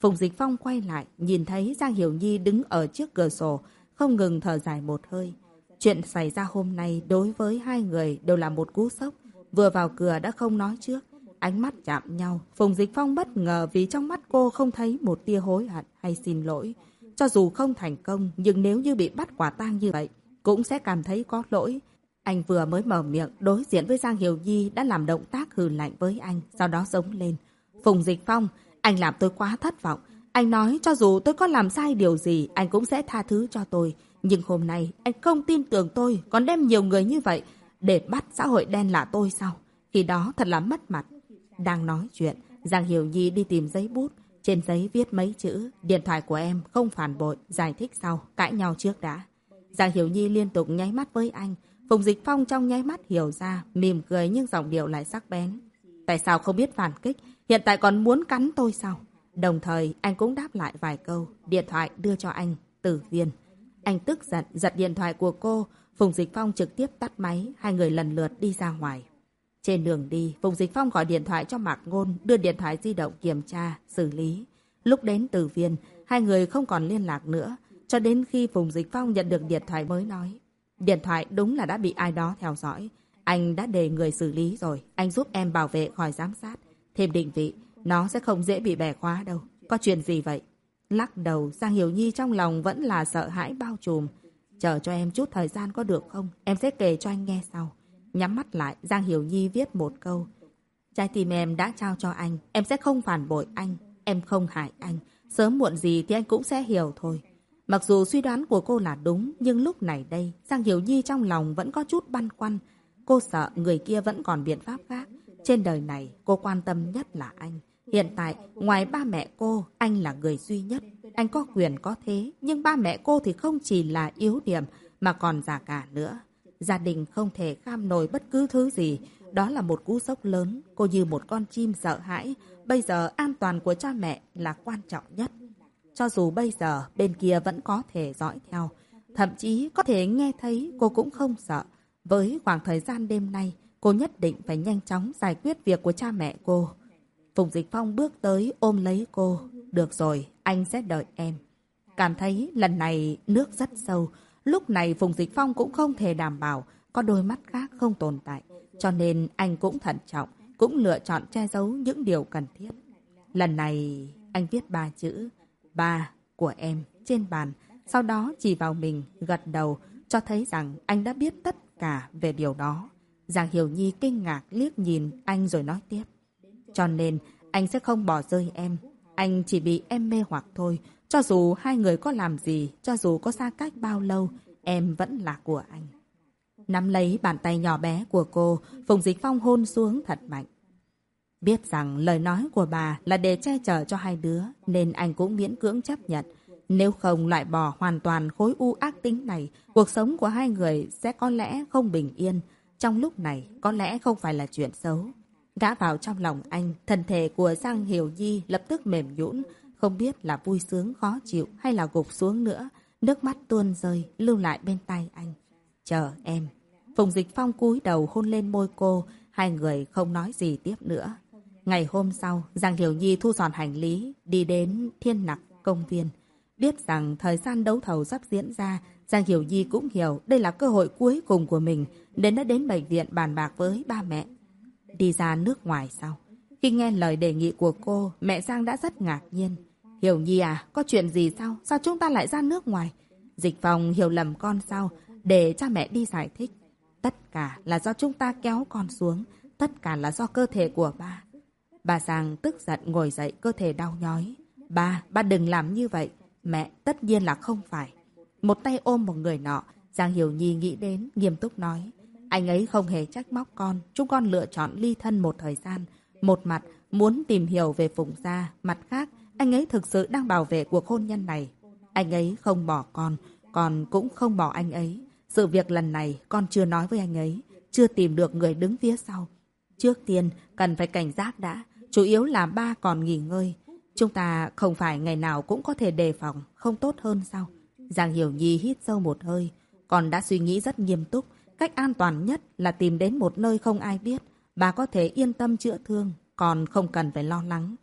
Phùng Dịch Phong quay lại, nhìn thấy Giang Hiểu Nhi đứng ở trước cửa sổ, không ngừng thở dài một hơi. Chuyện xảy ra hôm nay đối với hai người đều là một cú sốc. Vừa vào cửa đã không nói trước. Ánh mắt chạm nhau. Phùng Dịch Phong bất ngờ vì trong mắt cô không thấy một tia hối hận hay xin lỗi. Cho dù không thành công, nhưng nếu như bị bắt quả tang như vậy, cũng sẽ cảm thấy có lỗi. Anh vừa mới mở miệng đối diện với Giang Hiểu Nhi đã làm động tác hừ lạnh với anh, sau đó giống lên. Phùng Dịch Phong, anh làm tôi quá thất vọng. Anh nói cho dù tôi có làm sai điều gì, anh cũng sẽ tha thứ cho tôi. Nhưng hôm nay anh không tin tưởng tôi còn đem nhiều người như vậy để bắt xã hội đen là tôi sao? Khi đó thật là mất mặt. Đang nói chuyện, Giang Hiểu Nhi đi tìm giấy bút. Trên giấy viết mấy chữ, điện thoại của em không phản bội, giải thích sau, cãi nhau trước đã. Giang Hiểu Nhi liên tục nháy mắt với anh. Phùng Dịch Phong trong nháy mắt hiểu ra, mỉm cười nhưng giọng điệu lại sắc bén. Tại sao không biết phản kích, hiện tại còn muốn cắn tôi sao? Đồng thời, anh cũng đáp lại vài câu, điện thoại đưa cho anh, tử viên. Anh tức giận, giật điện thoại của cô. Phùng Dịch Phong trực tiếp tắt máy, hai người lần lượt đi ra ngoài. Trên đường đi, Phùng Dịch Phong gọi điện thoại cho Mạc Ngôn, đưa điện thoại di động kiểm tra, xử lý. Lúc đến từ viên, hai người không còn liên lạc nữa, cho đến khi Phùng Dịch Phong nhận được điện thoại mới nói. Điện thoại đúng là đã bị ai đó theo dõi. Anh đã đề người xử lý rồi, anh giúp em bảo vệ khỏi giám sát. Thêm định vị, nó sẽ không dễ bị bẻ khóa đâu. Có chuyện gì vậy? Lắc đầu, Giang Hiểu Nhi trong lòng vẫn là sợ hãi bao trùm. Chờ cho em chút thời gian có được không? Em sẽ kể cho anh nghe sau. Nhắm mắt lại, Giang Hiểu Nhi viết một câu. Trái tim em đã trao cho anh, em sẽ không phản bội anh, em không hại anh. Sớm muộn gì thì anh cũng sẽ hiểu thôi. Mặc dù suy đoán của cô là đúng, nhưng lúc này đây, Giang Hiểu Nhi trong lòng vẫn có chút băn khoăn. Cô sợ người kia vẫn còn biện pháp khác. Trên đời này, cô quan tâm nhất là anh. Hiện tại, ngoài ba mẹ cô, anh là người duy nhất. Anh có quyền có thế, nhưng ba mẹ cô thì không chỉ là yếu điểm, mà còn già cả nữa. Gia đình không thể kham nổi bất cứ thứ gì. Đó là một cú sốc lớn. Cô như một con chim sợ hãi. Bây giờ an toàn của cha mẹ là quan trọng nhất. Cho dù bây giờ bên kia vẫn có thể dõi theo. Thậm chí có thể nghe thấy cô cũng không sợ. Với khoảng thời gian đêm nay, cô nhất định phải nhanh chóng giải quyết việc của cha mẹ cô. Phùng Dịch Phong bước tới ôm lấy cô. Được rồi, anh sẽ đợi em. Cảm thấy lần này nước rất sâu. Lúc này Phùng Dịch Phong cũng không thể đảm bảo có đôi mắt khác không tồn tại. Cho nên anh cũng thận trọng, cũng lựa chọn che giấu những điều cần thiết. Lần này anh viết ba chữ, ba của em trên bàn. Sau đó chỉ vào mình, gật đầu, cho thấy rằng anh đã biết tất cả về điều đó. Giang Hiểu Nhi kinh ngạc liếc nhìn anh rồi nói tiếp. Cho nên, anh sẽ không bỏ rơi em. Anh chỉ bị em mê hoặc thôi. Cho dù hai người có làm gì, cho dù có xa cách bao lâu, em vẫn là của anh. Nắm lấy bàn tay nhỏ bé của cô, Phùng Dịch Phong hôn xuống thật mạnh. Biết rằng lời nói của bà là để che chở cho hai đứa, nên anh cũng miễn cưỡng chấp nhận. Nếu không loại bỏ hoàn toàn khối u ác tính này, cuộc sống của hai người sẽ có lẽ không bình yên. Trong lúc này, có lẽ không phải là chuyện xấu. Gã vào trong lòng anh, thân thể của Giang Hiểu Nhi lập tức mềm nhũn, không biết là vui sướng khó chịu hay là gục xuống nữa. Nước mắt tuôn rơi, lưu lại bên tay anh. Chờ em. Phùng Dịch Phong cúi đầu hôn lên môi cô, hai người không nói gì tiếp nữa. Ngày hôm sau, Giang Hiểu Nhi thu dọn hành lý, đi đến Thiên Nặc công viên. Biết rằng thời gian đấu thầu sắp diễn ra, Giang Hiểu Nhi cũng hiểu đây là cơ hội cuối cùng của mình, nên đã đến bệnh viện bàn bạc với ba mẹ. Đi ra nước ngoài sau Khi nghe lời đề nghị của cô, mẹ Giang đã rất ngạc nhiên. Hiểu Nhi à, có chuyện gì sao? Sao chúng ta lại ra nước ngoài? Dịch phòng hiểu lầm con sao? Để cha mẹ đi giải thích. Tất cả là do chúng ta kéo con xuống. Tất cả là do cơ thể của ba. Bà Giang tức giận ngồi dậy cơ thể đau nhói. Ba, ba đừng làm như vậy. Mẹ, tất nhiên là không phải. Một tay ôm một người nọ, Giang Hiểu Nhi nghĩ đến, nghiêm túc nói. Anh ấy không hề trách móc con, chúng con lựa chọn ly thân một thời gian. Một mặt, muốn tìm hiểu về Phùng Gia, mặt khác, anh ấy thực sự đang bảo vệ cuộc hôn nhân này. Anh ấy không bỏ con, con cũng không bỏ anh ấy. Sự việc lần này con chưa nói với anh ấy, chưa tìm được người đứng phía sau. Trước tiên, cần phải cảnh giác đã, chủ yếu là ba còn nghỉ ngơi. Chúng ta không phải ngày nào cũng có thể đề phòng, không tốt hơn sao? Giang Hiểu Nhi hít sâu một hơi, còn đã suy nghĩ rất nghiêm túc. Cách an toàn nhất là tìm đến một nơi không ai biết. Bà có thể yên tâm chữa thương, còn không cần phải lo lắng.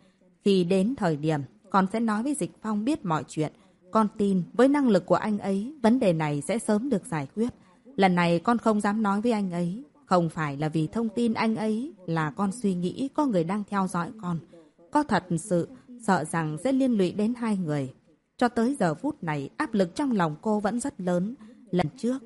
Khi đến thời điểm, con sẽ nói với Dịch Phong biết mọi chuyện. Con tin với năng lực của anh ấy, vấn đề này sẽ sớm được giải quyết. Lần này con không dám nói với anh ấy. Không phải là vì thông tin anh ấy là con suy nghĩ có người đang theo dõi con. Có thật sự sợ rằng sẽ liên lụy đến hai người. Cho tới giờ phút này, áp lực trong lòng cô vẫn rất lớn. Lần trước,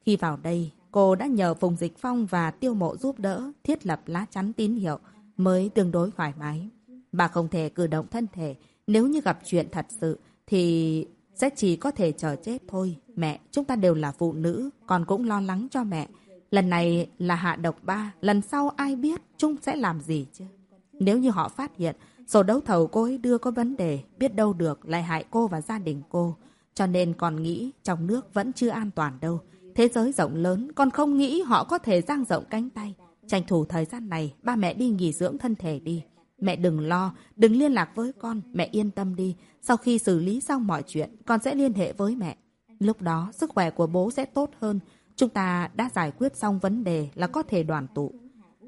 khi vào đây, cô đã nhờ Phùng Dịch Phong và Tiêu Mộ giúp đỡ thiết lập lá chắn tín hiệu mới tương đối thoải mái. Bà không thể cử động thân thể. Nếu như gặp chuyện thật sự thì sẽ chỉ có thể chờ chết thôi. Mẹ, chúng ta đều là phụ nữ, còn cũng lo lắng cho mẹ. Lần này là hạ độc ba, lần sau ai biết chúng sẽ làm gì chứ? Nếu như họ phát hiện Sổ đấu thầu cô ấy đưa có vấn đề, biết đâu được lại hại cô và gia đình cô. Cho nên còn nghĩ trong nước vẫn chưa an toàn đâu. Thế giới rộng lớn, con không nghĩ họ có thể dang rộng cánh tay. Tranh thủ thời gian này, ba mẹ đi nghỉ dưỡng thân thể đi. Mẹ đừng lo, đừng liên lạc với con, mẹ yên tâm đi. Sau khi xử lý xong mọi chuyện, con sẽ liên hệ với mẹ. Lúc đó, sức khỏe của bố sẽ tốt hơn. Chúng ta đã giải quyết xong vấn đề là có thể đoàn tụ.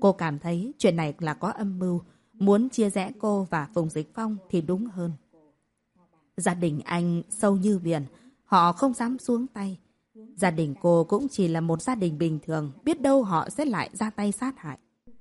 Cô cảm thấy chuyện này là có âm mưu. Muốn chia rẽ cô và Phùng Dịch Phong thì đúng hơn. Gia đình anh sâu như biển, họ không dám xuống tay. Gia đình cô cũng chỉ là một gia đình bình thường, biết đâu họ sẽ lại ra tay sát hại.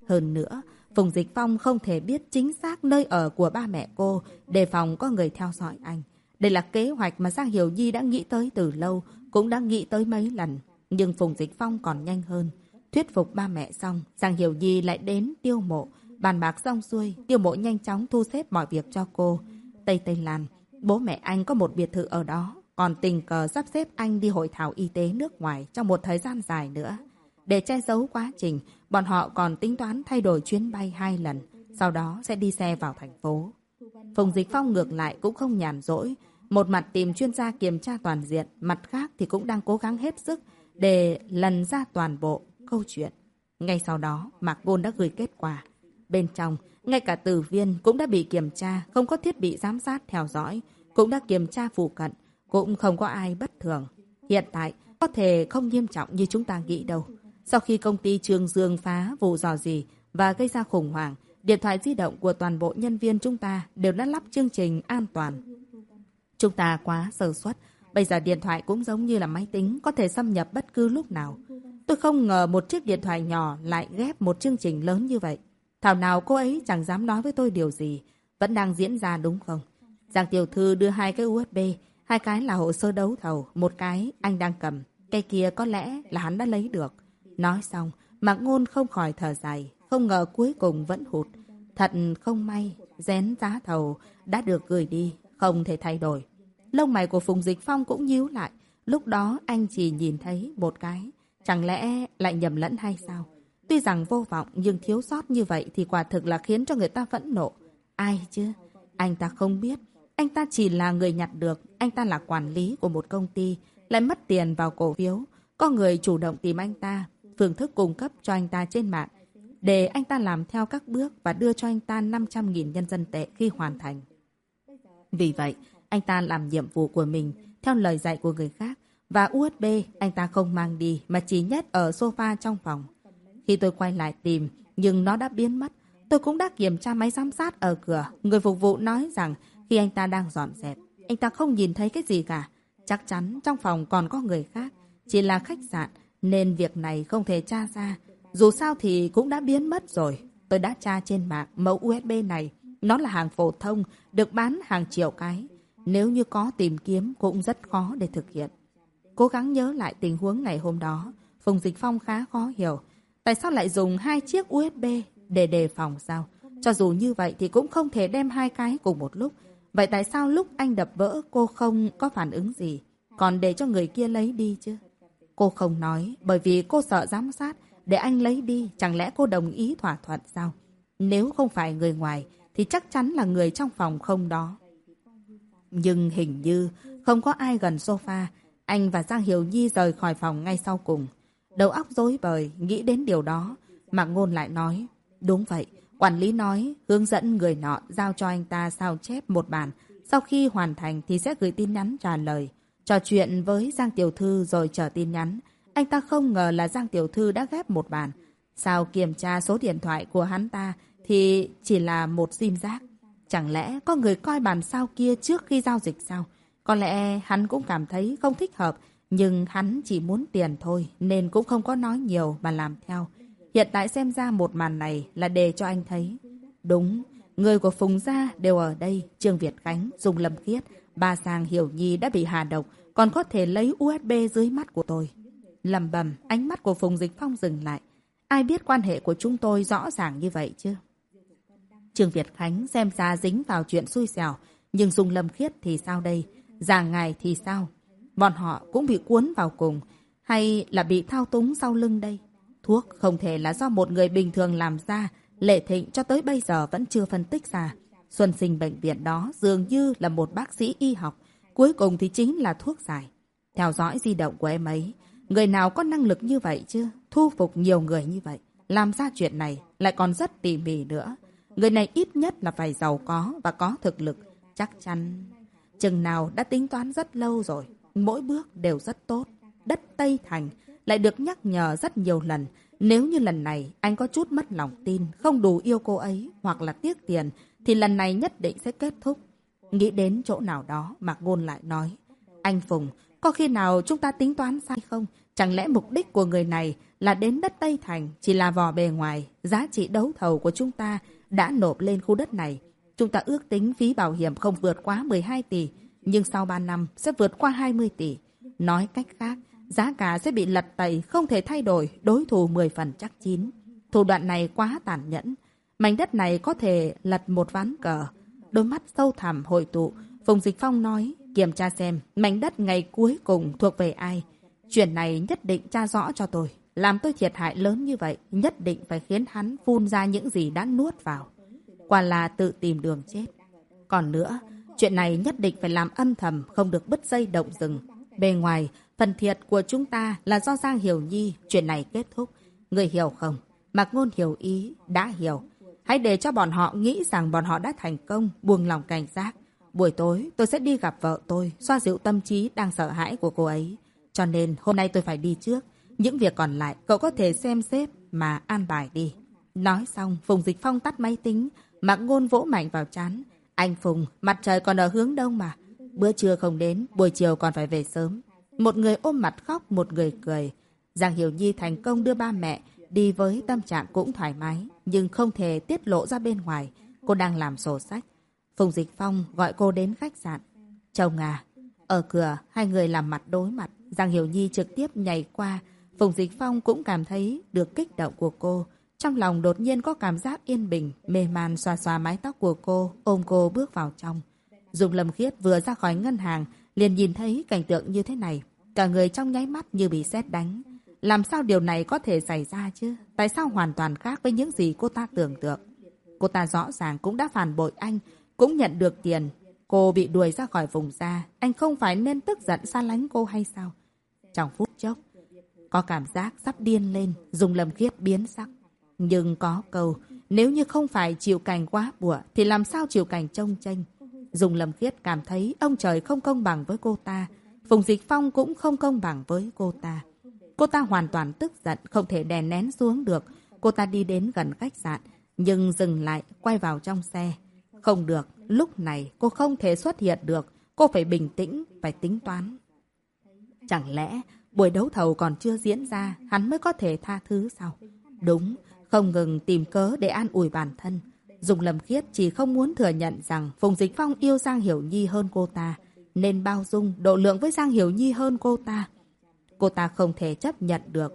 Hơn nữa, Phùng Dịch Phong không thể biết chính xác nơi ở của ba mẹ cô, đề phòng có người theo dõi anh. Đây là kế hoạch mà Giang Hiểu Nhi đã nghĩ tới từ lâu, cũng đã nghĩ tới mấy lần. Nhưng Phùng Dịch Phong còn nhanh hơn. Thuyết phục ba mẹ xong, Giang Hiểu Nhi lại đến tiêu mộ. Bàn bạc xong xuôi, tiêu mộ nhanh chóng thu xếp mọi việc cho cô. Tây Tây Lan, bố mẹ anh có một biệt thự ở đó, còn tình cờ sắp xếp anh đi hội thảo y tế nước ngoài trong một thời gian dài nữa. Để che giấu quá trình, bọn họ còn tính toán thay đổi chuyến bay hai lần, sau đó sẽ đi xe vào thành phố. Phùng Dịch Phong ngược lại cũng không nhàn rỗi, một mặt tìm chuyên gia kiểm tra toàn diện, mặt khác thì cũng đang cố gắng hết sức để lần ra toàn bộ câu chuyện. Ngay sau đó, Mạc Gôn đã gửi kết quả. Bên trong, ngay cả tử viên cũng đã bị kiểm tra, không có thiết bị giám sát theo dõi, cũng đã kiểm tra phụ cận, cũng không có ai bất thường. Hiện tại, có thể không nghiêm trọng như chúng ta nghĩ đâu. Sau khi công ty Trường Dương phá vụ dò dì và gây ra khủng hoảng, điện thoại di động của toàn bộ nhân viên chúng ta đều đã lắp chương trình an toàn. Chúng ta quá sơ suất, bây giờ điện thoại cũng giống như là máy tính, có thể xâm nhập bất cứ lúc nào. Tôi không ngờ một chiếc điện thoại nhỏ lại ghép một chương trình lớn như vậy. Thảo nào cô ấy chẳng dám nói với tôi điều gì. Vẫn đang diễn ra đúng không? Giang tiểu thư đưa hai cái USB, hai cái là hồ sơ đấu thầu, một cái anh đang cầm. Cái kia có lẽ là hắn đã lấy được. Nói xong, Mạc Ngôn không khỏi thở dài, không ngờ cuối cùng vẫn hụt. Thật không may, rén giá thầu đã được gửi đi, không thể thay đổi. Lông mày của Phùng Dịch Phong cũng nhíu lại. Lúc đó anh chỉ nhìn thấy một cái. Chẳng lẽ lại nhầm lẫn hay sao? Tuy rằng vô vọng nhưng thiếu sót như vậy thì quả thực là khiến cho người ta phẫn nộ. Ai chứ? Anh ta không biết. Anh ta chỉ là người nhặt được. Anh ta là quản lý của một công ty. Lại mất tiền vào cổ phiếu. Có người chủ động tìm anh ta. Phương thức cung cấp cho anh ta trên mạng. Để anh ta làm theo các bước và đưa cho anh ta 500.000 nhân dân tệ khi hoàn thành. Vì vậy, anh ta làm nhiệm vụ của mình theo lời dạy của người khác. Và USB anh ta không mang đi mà chỉ nhét ở sofa trong phòng. Khi tôi quay lại tìm, nhưng nó đã biến mất. Tôi cũng đã kiểm tra máy giám sát ở cửa. Người phục vụ nói rằng khi anh ta đang dọn dẹp, anh ta không nhìn thấy cái gì cả. Chắc chắn trong phòng còn có người khác. Chỉ là khách sạn, nên việc này không thể tra ra. Dù sao thì cũng đã biến mất rồi. Tôi đã tra trên mạng mẫu USB này. Nó là hàng phổ thông, được bán hàng triệu cái. Nếu như có tìm kiếm cũng rất khó để thực hiện. Cố gắng nhớ lại tình huống ngày hôm đó. Phùng Dịch Phong khá khó hiểu. Tại sao lại dùng hai chiếc USB để đề phòng sao? Cho dù như vậy thì cũng không thể đem hai cái cùng một lúc. Vậy tại sao lúc anh đập vỡ cô không có phản ứng gì? Còn để cho người kia lấy đi chứ? Cô không nói bởi vì cô sợ giám sát. Để anh lấy đi, chẳng lẽ cô đồng ý thỏa thuận sao? Nếu không phải người ngoài thì chắc chắn là người trong phòng không đó. Nhưng hình như không có ai gần sofa. Anh và Giang Hiểu Nhi rời khỏi phòng ngay sau cùng. Đầu óc rối bời, nghĩ đến điều đó. Mạc Ngôn lại nói, đúng vậy, quản lý nói, hướng dẫn người nọ giao cho anh ta sao chép một bản. Sau khi hoàn thành thì sẽ gửi tin nhắn trả lời. Trò chuyện với Giang Tiểu Thư rồi chờ tin nhắn. Anh ta không ngờ là Giang Tiểu Thư đã ghép một bản. Sao kiểm tra số điện thoại của hắn ta thì chỉ là một sim giác. Chẳng lẽ có người coi bản sao kia trước khi giao dịch sao? Có lẽ hắn cũng cảm thấy không thích hợp nhưng hắn chỉ muốn tiền thôi nên cũng không có nói nhiều mà làm theo. Hiện tại xem ra một màn này là để cho anh thấy. Đúng, người của Phùng Gia đều ở đây. Trương Việt Khánh, Dung Lâm Khiết, Ba Sang Hiểu Nhi đã bị hà độc, còn có thể lấy USB dưới mắt của tôi. Lầm bầm, ánh mắt của Phùng Dịch Phong dừng lại. Ai biết quan hệ của chúng tôi rõ ràng như vậy chứ? Trương Việt Khánh xem ra dính vào chuyện xui xẻo, nhưng Dung Lâm Khiết thì sao đây? Già ngài thì sao? Bọn họ cũng bị cuốn vào cùng, hay là bị thao túng sau lưng đây? Thuốc không thể là do một người bình thường làm ra, Lệ Thịnh cho tới bây giờ vẫn chưa phân tích ra. Xuân sinh bệnh viện đó dường như là một bác sĩ y học, cuối cùng thì chính là thuốc giải. Theo dõi di động của em ấy, người nào có năng lực như vậy chứ? Thu phục nhiều người như vậy, làm ra chuyện này lại còn rất tỉ mỉ nữa. Người này ít nhất là phải giàu có và có thực lực, chắc chắn. Chừng nào đã tính toán rất lâu rồi. Mỗi bước đều rất tốt. Đất Tây Thành lại được nhắc nhở rất nhiều lần. Nếu như lần này anh có chút mất lòng tin, không đủ yêu cô ấy hoặc là tiếc tiền, thì lần này nhất định sẽ kết thúc. Nghĩ đến chỗ nào đó, Mạc Ngôn lại nói. Anh Phùng, có khi nào chúng ta tính toán sai không? Chẳng lẽ mục đích của người này là đến đất Tây Thành chỉ là vò bề ngoài, giá trị đấu thầu của chúng ta đã nộp lên khu đất này. Chúng ta ước tính phí bảo hiểm không vượt quá 12 tỷ, nhưng sau 3 năm sẽ vượt qua 20 tỷ. Nói cách khác, giá cả sẽ bị lật tẩy, không thể thay đổi, đối thủ 10 phần chắc chín. Thủ đoạn này quá tàn nhẫn. Mảnh đất này có thể lật một ván cờ. Đôi mắt sâu thẳm hội tụ, Phùng Dịch Phong nói, kiểm tra xem mảnh đất ngày cuối cùng thuộc về ai. Chuyện này nhất định tra rõ cho tôi. Làm tôi thiệt hại lớn như vậy, nhất định phải khiến hắn phun ra những gì đã nuốt vào. Quả là tự tìm đường chết. Còn nữa, chuyện này nhất định phải làm âm thầm, không được bứt dây động rừng. Bề ngoài, phần thiệt của chúng ta là do Giang Hiểu Nhi, chuyện này kết thúc. Người hiểu không? Mạc Ngôn hiểu ý, đã hiểu. Hãy để cho bọn họ nghĩ rằng bọn họ đã thành công, buông lòng cảnh giác. Buổi tối, tôi sẽ đi gặp vợ tôi, xoa dịu tâm trí đang sợ hãi của cô ấy. Cho nên, hôm nay tôi phải đi trước. Những việc còn lại, cậu có thể xem xếp mà an bài đi. Nói xong, Phùng Dịch Phong tắt máy tính, Mạc Ngôn vỗ mạnh vào chán. Anh Phùng, mặt trời còn ở hướng đông mà. Bữa trưa không đến, buổi chiều còn phải về sớm. Một người ôm mặt khóc, một người cười. Giang Hiểu Nhi thành công đưa ba mẹ đi với tâm trạng cũng thoải mái, nhưng không thể tiết lộ ra bên ngoài. Cô đang làm sổ sách. Phùng Dịch Phong gọi cô đến khách sạn. Chồng à, ở cửa, hai người làm mặt đối mặt. Giang Hiểu Nhi trực tiếp nhảy qua. Phùng Dịch Phong cũng cảm thấy được kích động của cô. Trong lòng đột nhiên có cảm giác yên bình, mê man xoa xoa mái tóc của cô, ôm cô bước vào trong. Dùng Lâm Khiết vừa ra khỏi ngân hàng, liền nhìn thấy cảnh tượng như thế này. Cả người trong nháy mắt như bị sét đánh. Làm sao điều này có thể xảy ra chứ? Tại sao hoàn toàn khác với những gì cô ta tưởng tượng? Cô ta rõ ràng cũng đã phản bội anh, cũng nhận được tiền. Cô bị đuổi ra khỏi vùng ra. Anh không phải nên tức giận xa lánh cô hay sao? Trong phút chốc, có cảm giác sắp điên lên, dùng Lâm Khiết biến sắc. Nhưng có câu, nếu như không phải chịu cảnh quá bùa, thì làm sao chịu cảnh trông tranh? Dùng lầm Khiết cảm thấy ông trời không công bằng với cô ta. Phùng Dịch Phong cũng không công bằng với cô ta. Cô ta hoàn toàn tức giận, không thể đè nén xuống được. Cô ta đi đến gần khách sạn, nhưng dừng lại, quay vào trong xe. Không được, lúc này cô không thể xuất hiện được. Cô phải bình tĩnh, phải tính toán. Chẳng lẽ buổi đấu thầu còn chưa diễn ra, hắn mới có thể tha thứ sao? Đúng, không ngừng tìm cớ để an ủi bản thân. Dùng lầm khiết chỉ không muốn thừa nhận rằng Phùng Dịch Phong yêu Giang Hiểu Nhi hơn cô ta, nên bao dung, độ lượng với Giang Hiểu Nhi hơn cô ta. Cô ta không thể chấp nhận được.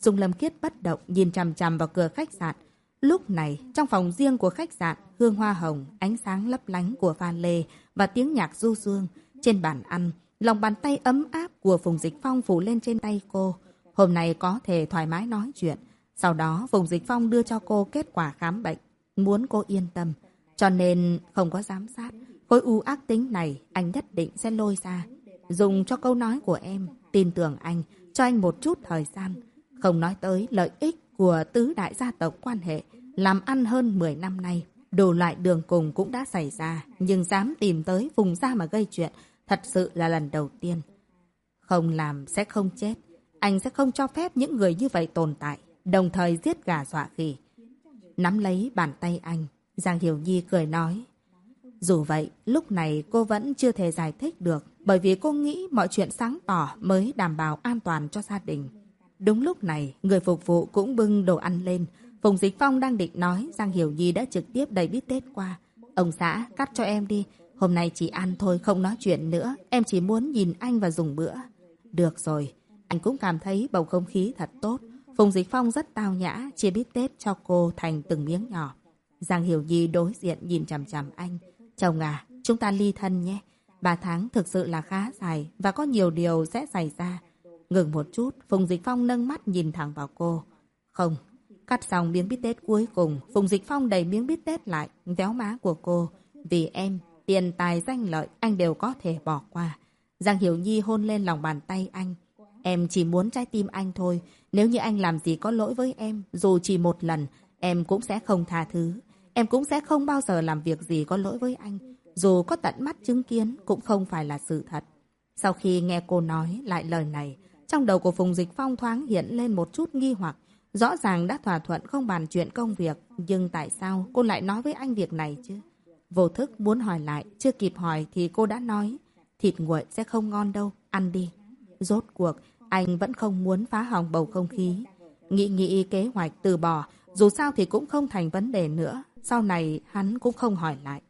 Dung Lâm Khiết bất động nhìn chằm chằm vào cửa khách sạn. Lúc này, trong phòng riêng của khách sạn, hương hoa hồng, ánh sáng lấp lánh của pha lê và tiếng nhạc du dương. Trên bàn ăn, lòng bàn tay ấm áp của Phùng Dịch Phong phủ lên trên tay cô. Hôm nay có thể thoải mái nói chuyện. Sau đó, Phùng Dịch Phong đưa cho cô kết quả khám bệnh. Muốn cô yên tâm. Cho nên không có giám sát. Khối u ác tính này anh nhất định sẽ lôi ra. Dùng cho câu nói của em, tin tưởng anh, cho anh một chút thời gian. Không nói tới lợi ích của tứ đại gia tộc quan hệ, làm ăn hơn 10 năm nay. Đồ loại đường cùng cũng đã xảy ra, nhưng dám tìm tới vùng ra mà gây chuyện, thật sự là lần đầu tiên. Không làm sẽ không chết. Anh sẽ không cho phép những người như vậy tồn tại, đồng thời giết gà dọa khỉ. Nắm lấy bàn tay anh, Giang Hiểu Nhi cười nói. Dù vậy, lúc này cô vẫn chưa thể giải thích được bởi vì cô nghĩ mọi chuyện sáng tỏ mới đảm bảo an toàn cho gia đình. Đúng lúc này, người phục vụ cũng bưng đồ ăn lên. Phùng Dịch Phong đang định nói Giang Hiểu Nhi đã trực tiếp đầy bít tết qua. Ông xã, cắt cho em đi. Hôm nay chỉ ăn thôi, không nói chuyện nữa. Em chỉ muốn nhìn anh và dùng bữa. Được rồi, anh cũng cảm thấy bầu không khí thật tốt. Phùng Dịch Phong rất tao nhã, chia bít tết cho cô thành từng miếng nhỏ. Giang Hiểu Nhi đối diện nhìn chằm chằm anh. Chồng à, chúng ta ly thân nhé. Ba tháng thực sự là khá dài và có nhiều điều sẽ xảy ra. Ngừng một chút, Phùng Dịch Phong nâng mắt nhìn thẳng vào cô. Không, cắt xong miếng bít tết cuối cùng, Phùng Dịch Phong đầy miếng bít tết lại, véo má của cô. Vì em, tiền tài danh lợi anh đều có thể bỏ qua. Giang Hiểu Nhi hôn lên lòng bàn tay anh. Em chỉ muốn trái tim anh thôi. Nếu như anh làm gì có lỗi với em, dù chỉ một lần, em cũng sẽ không tha thứ. Em cũng sẽ không bao giờ làm việc gì có lỗi với anh. Dù có tận mắt chứng kiến cũng không phải là sự thật. Sau khi nghe cô nói lại lời này, trong đầu của Phùng Dịch Phong thoáng hiện lên một chút nghi hoặc. Rõ ràng đã thỏa thuận không bàn chuyện công việc, nhưng tại sao cô lại nói với anh việc này chứ? Vô thức muốn hỏi lại, chưa kịp hỏi thì cô đã nói, thịt nguội sẽ không ngon đâu, ăn đi. Rốt cuộc, anh vẫn không muốn phá hỏng bầu không khí. Nghĩ nghĩ kế hoạch từ bỏ, dù sao thì cũng không thành vấn đề nữa. Sau này hắn cũng không hỏi lại.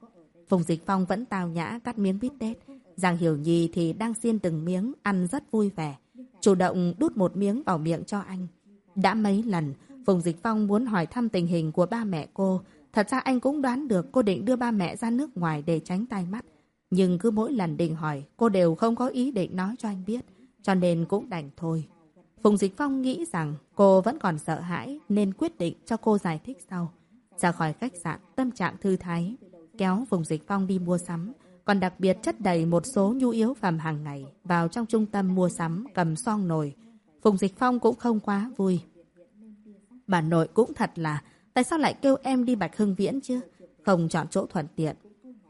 Phùng Dịch Phong vẫn tào nhã cắt miếng bít tết. Giang Hiểu Nhi thì đang xiên từng miếng, ăn rất vui vẻ. Chủ động đút một miếng vào miệng cho anh. Đã mấy lần, Phùng Dịch Phong muốn hỏi thăm tình hình của ba mẹ cô. Thật ra anh cũng đoán được cô định đưa ba mẹ ra nước ngoài để tránh tai mắt. Nhưng cứ mỗi lần định hỏi, cô đều không có ý định nói cho anh biết. Cho nên cũng đành thôi. Phùng Dịch Phong nghĩ rằng cô vẫn còn sợ hãi nên quyết định cho cô giải thích sau. Ra khỏi khách sạn, tâm trạng thư thái, kéo Phùng Dịch Phong đi mua sắm, còn đặc biệt chất đầy một số nhu yếu phẩm hàng ngày vào trong trung tâm mua sắm cầm song nồi. Phùng Dịch Phong cũng không quá vui. Bà nội cũng thật là, tại sao lại kêu em đi Bạch Hưng Viễn chứ? Không chọn chỗ thuận tiện.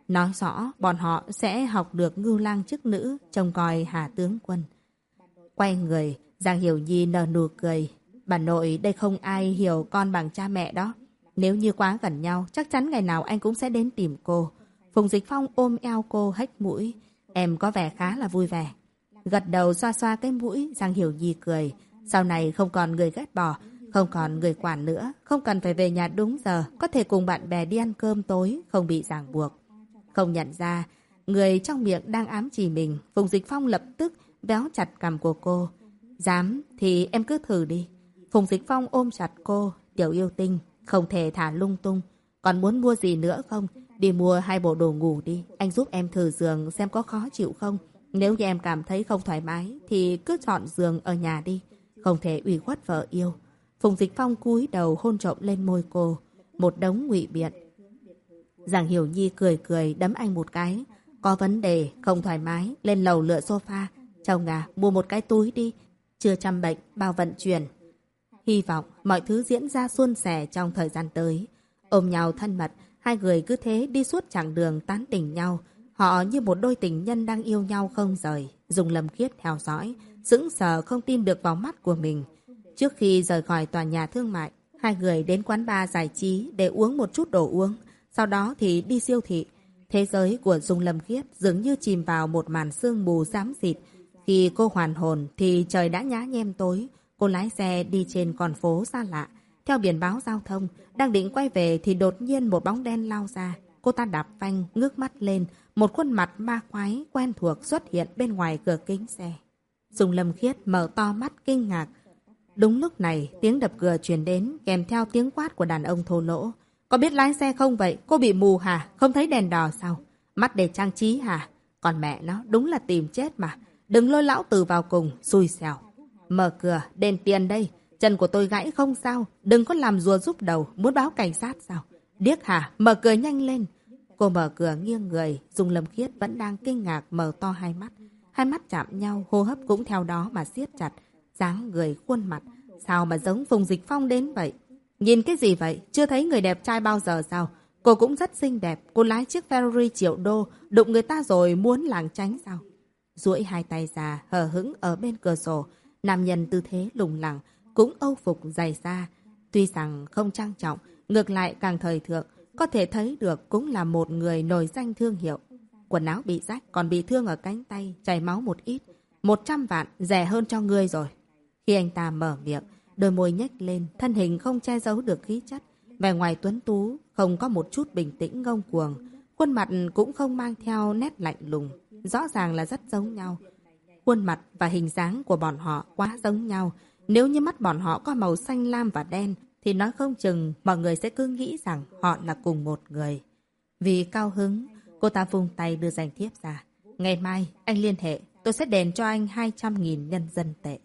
Nói rõ, bọn họ sẽ học được ngưu lang chức nữ, trông coi Hà Tướng Quân. Quay người, Giang Hiểu Nhi nở nụ cười. Bà nội, đây không ai hiểu con bằng cha mẹ đó. Nếu như quá gần nhau, chắc chắn ngày nào anh cũng sẽ đến tìm cô. Phùng Dịch Phong ôm eo cô hách mũi. Em có vẻ khá là vui vẻ. Gật đầu xoa xoa cái mũi, Giang Hiểu Nhi cười. Sau này không còn người ghét bỏ, không còn người quản nữa, không cần phải về nhà đúng giờ, có thể cùng bạn bè đi ăn cơm tối, không bị ràng buộc. Không nhận ra, người trong miệng đang ám chỉ mình, Phùng Dịch Phong lập tức béo chặt cằm của cô. Dám thì em cứ thử đi. Phùng Dịch Phong ôm chặt cô, tiểu yêu tinh, không thể thả lung tung. Còn muốn mua gì nữa không? Đi mua hai bộ đồ ngủ đi. Anh giúp em thử giường xem có khó chịu không. Nếu như em cảm thấy không thoải mái thì cứ chọn giường ở nhà đi. Không thể ủy khuất vợ yêu. Phùng Dịch Phong cúi đầu hôn trộm lên môi cô. Một đống ngụy biện. Giảng Hiểu Nhi cười cười đấm anh một cái. Có vấn đề, không thoải mái, lên lầu lựa sofa. Chồng à, mua một cái túi đi. Chưa chăm bệnh, bao vận chuyển. Hy vọng mọi thứ diễn ra suôn sẻ trong thời gian tới. Ôm nhau thân mật, hai người cứ thế đi suốt chặng đường tán tỉnh nhau. Họ như một đôi tình nhân đang yêu nhau không rời. Dùng lầm khiết theo dõi, sững sờ không tin được vào mắt của mình. Trước khi rời khỏi tòa nhà thương mại, hai người đến quán bar giải trí để uống một chút đồ uống. Sau đó thì đi siêu thị. Thế giới của Dung Lâm Khiết dường như chìm vào một màn sương mù xám xịt. Khi cô hoàn hồn thì trời đã nhá nhem tối. Cô lái xe đi trên con phố xa lạ. Theo biển báo giao thông, đang định quay về thì đột nhiên một bóng đen lao ra. Cô ta đạp phanh, ngước mắt lên. Một khuôn mặt ma quái quen thuộc xuất hiện bên ngoài cửa kính xe. dùng Lâm Khiết mở to mắt kinh ngạc. Đúng lúc này, tiếng đập cửa truyền đến kèm theo tiếng quát của đàn ông thô lỗ. Có biết lái xe không vậy? Cô bị mù hả? Không thấy đèn đỏ sao? Mắt để trang trí hả? Còn mẹ nó đúng là tìm chết mà. Đừng lôi lão tử vào cùng, xui xẻo. Mở cửa, đền tiền đây. Chân của tôi gãy không sao. Đừng có làm rùa giúp đầu, muốn báo cảnh sát sao? Điếc hả? Mở cửa nhanh lên. Cô mở cửa nghiêng người, Dung Lâm Khiết vẫn đang kinh ngạc mở to hai mắt. Hai mắt chạm nhau, hô hấp cũng theo đó mà siết chặt. dáng người, khuôn mặt. Sao mà giống Phùng Dịch Phong đến vậy? Nhìn cái gì vậy? Chưa thấy người đẹp trai bao giờ sao? Cô cũng rất xinh đẹp. Cô lái chiếc Ferrari triệu đô, đụng người ta rồi muốn làng tránh sao? Duỗi hai tay ra, hờ hững ở bên cửa sổ. Nam nhân tư thế lùng lẳng, cũng âu phục dày da. Tuy rằng không trang trọng, ngược lại càng thời thượng, có thể thấy được cũng là một người nổi danh thương hiệu. Quần áo bị rách, còn bị thương ở cánh tay, chảy máu một ít. Một trăm vạn, rẻ hơn cho ngươi rồi. Khi anh ta mở miệng, đôi môi nhếch lên, thân hình không che giấu được khí chất. Vẻ ngoài tuấn tú, không có một chút bình tĩnh ngông cuồng. Khuôn mặt cũng không mang theo nét lạnh lùng, rõ ràng là rất giống nhau. Khuôn mặt và hình dáng của bọn họ quá giống nhau. Nếu như mắt bọn họ có màu xanh lam và đen, thì nói không chừng mọi người sẽ cứ nghĩ rằng họ là cùng một người. Vì cao hứng, cô ta vung tay đưa danh thiếp ra. Ngày mai, anh liên hệ, tôi sẽ đền cho anh 200.000 nhân dân tệ.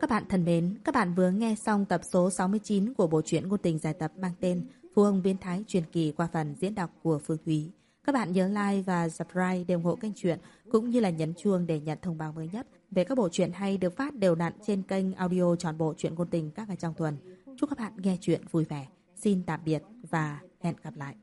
Các bạn thân mến, các bạn vừa nghe xong tập số 69 của bộ truyện ngôn tình giải tập mang tên Phu ông biến thái truyền kỳ qua phần diễn đọc của Phương Thúy. Các bạn nhớ like và subscribe để ủng hộ kênh truyện, cũng như là nhấn chuông để nhận thông báo mới nhất về các bộ truyện hay được phát đều đặn trên kênh audio tròn bộ truyện ngôn tình các ngày trong tuần. Chúc các bạn nghe truyện vui vẻ. Xin tạm biệt và hẹn gặp lại.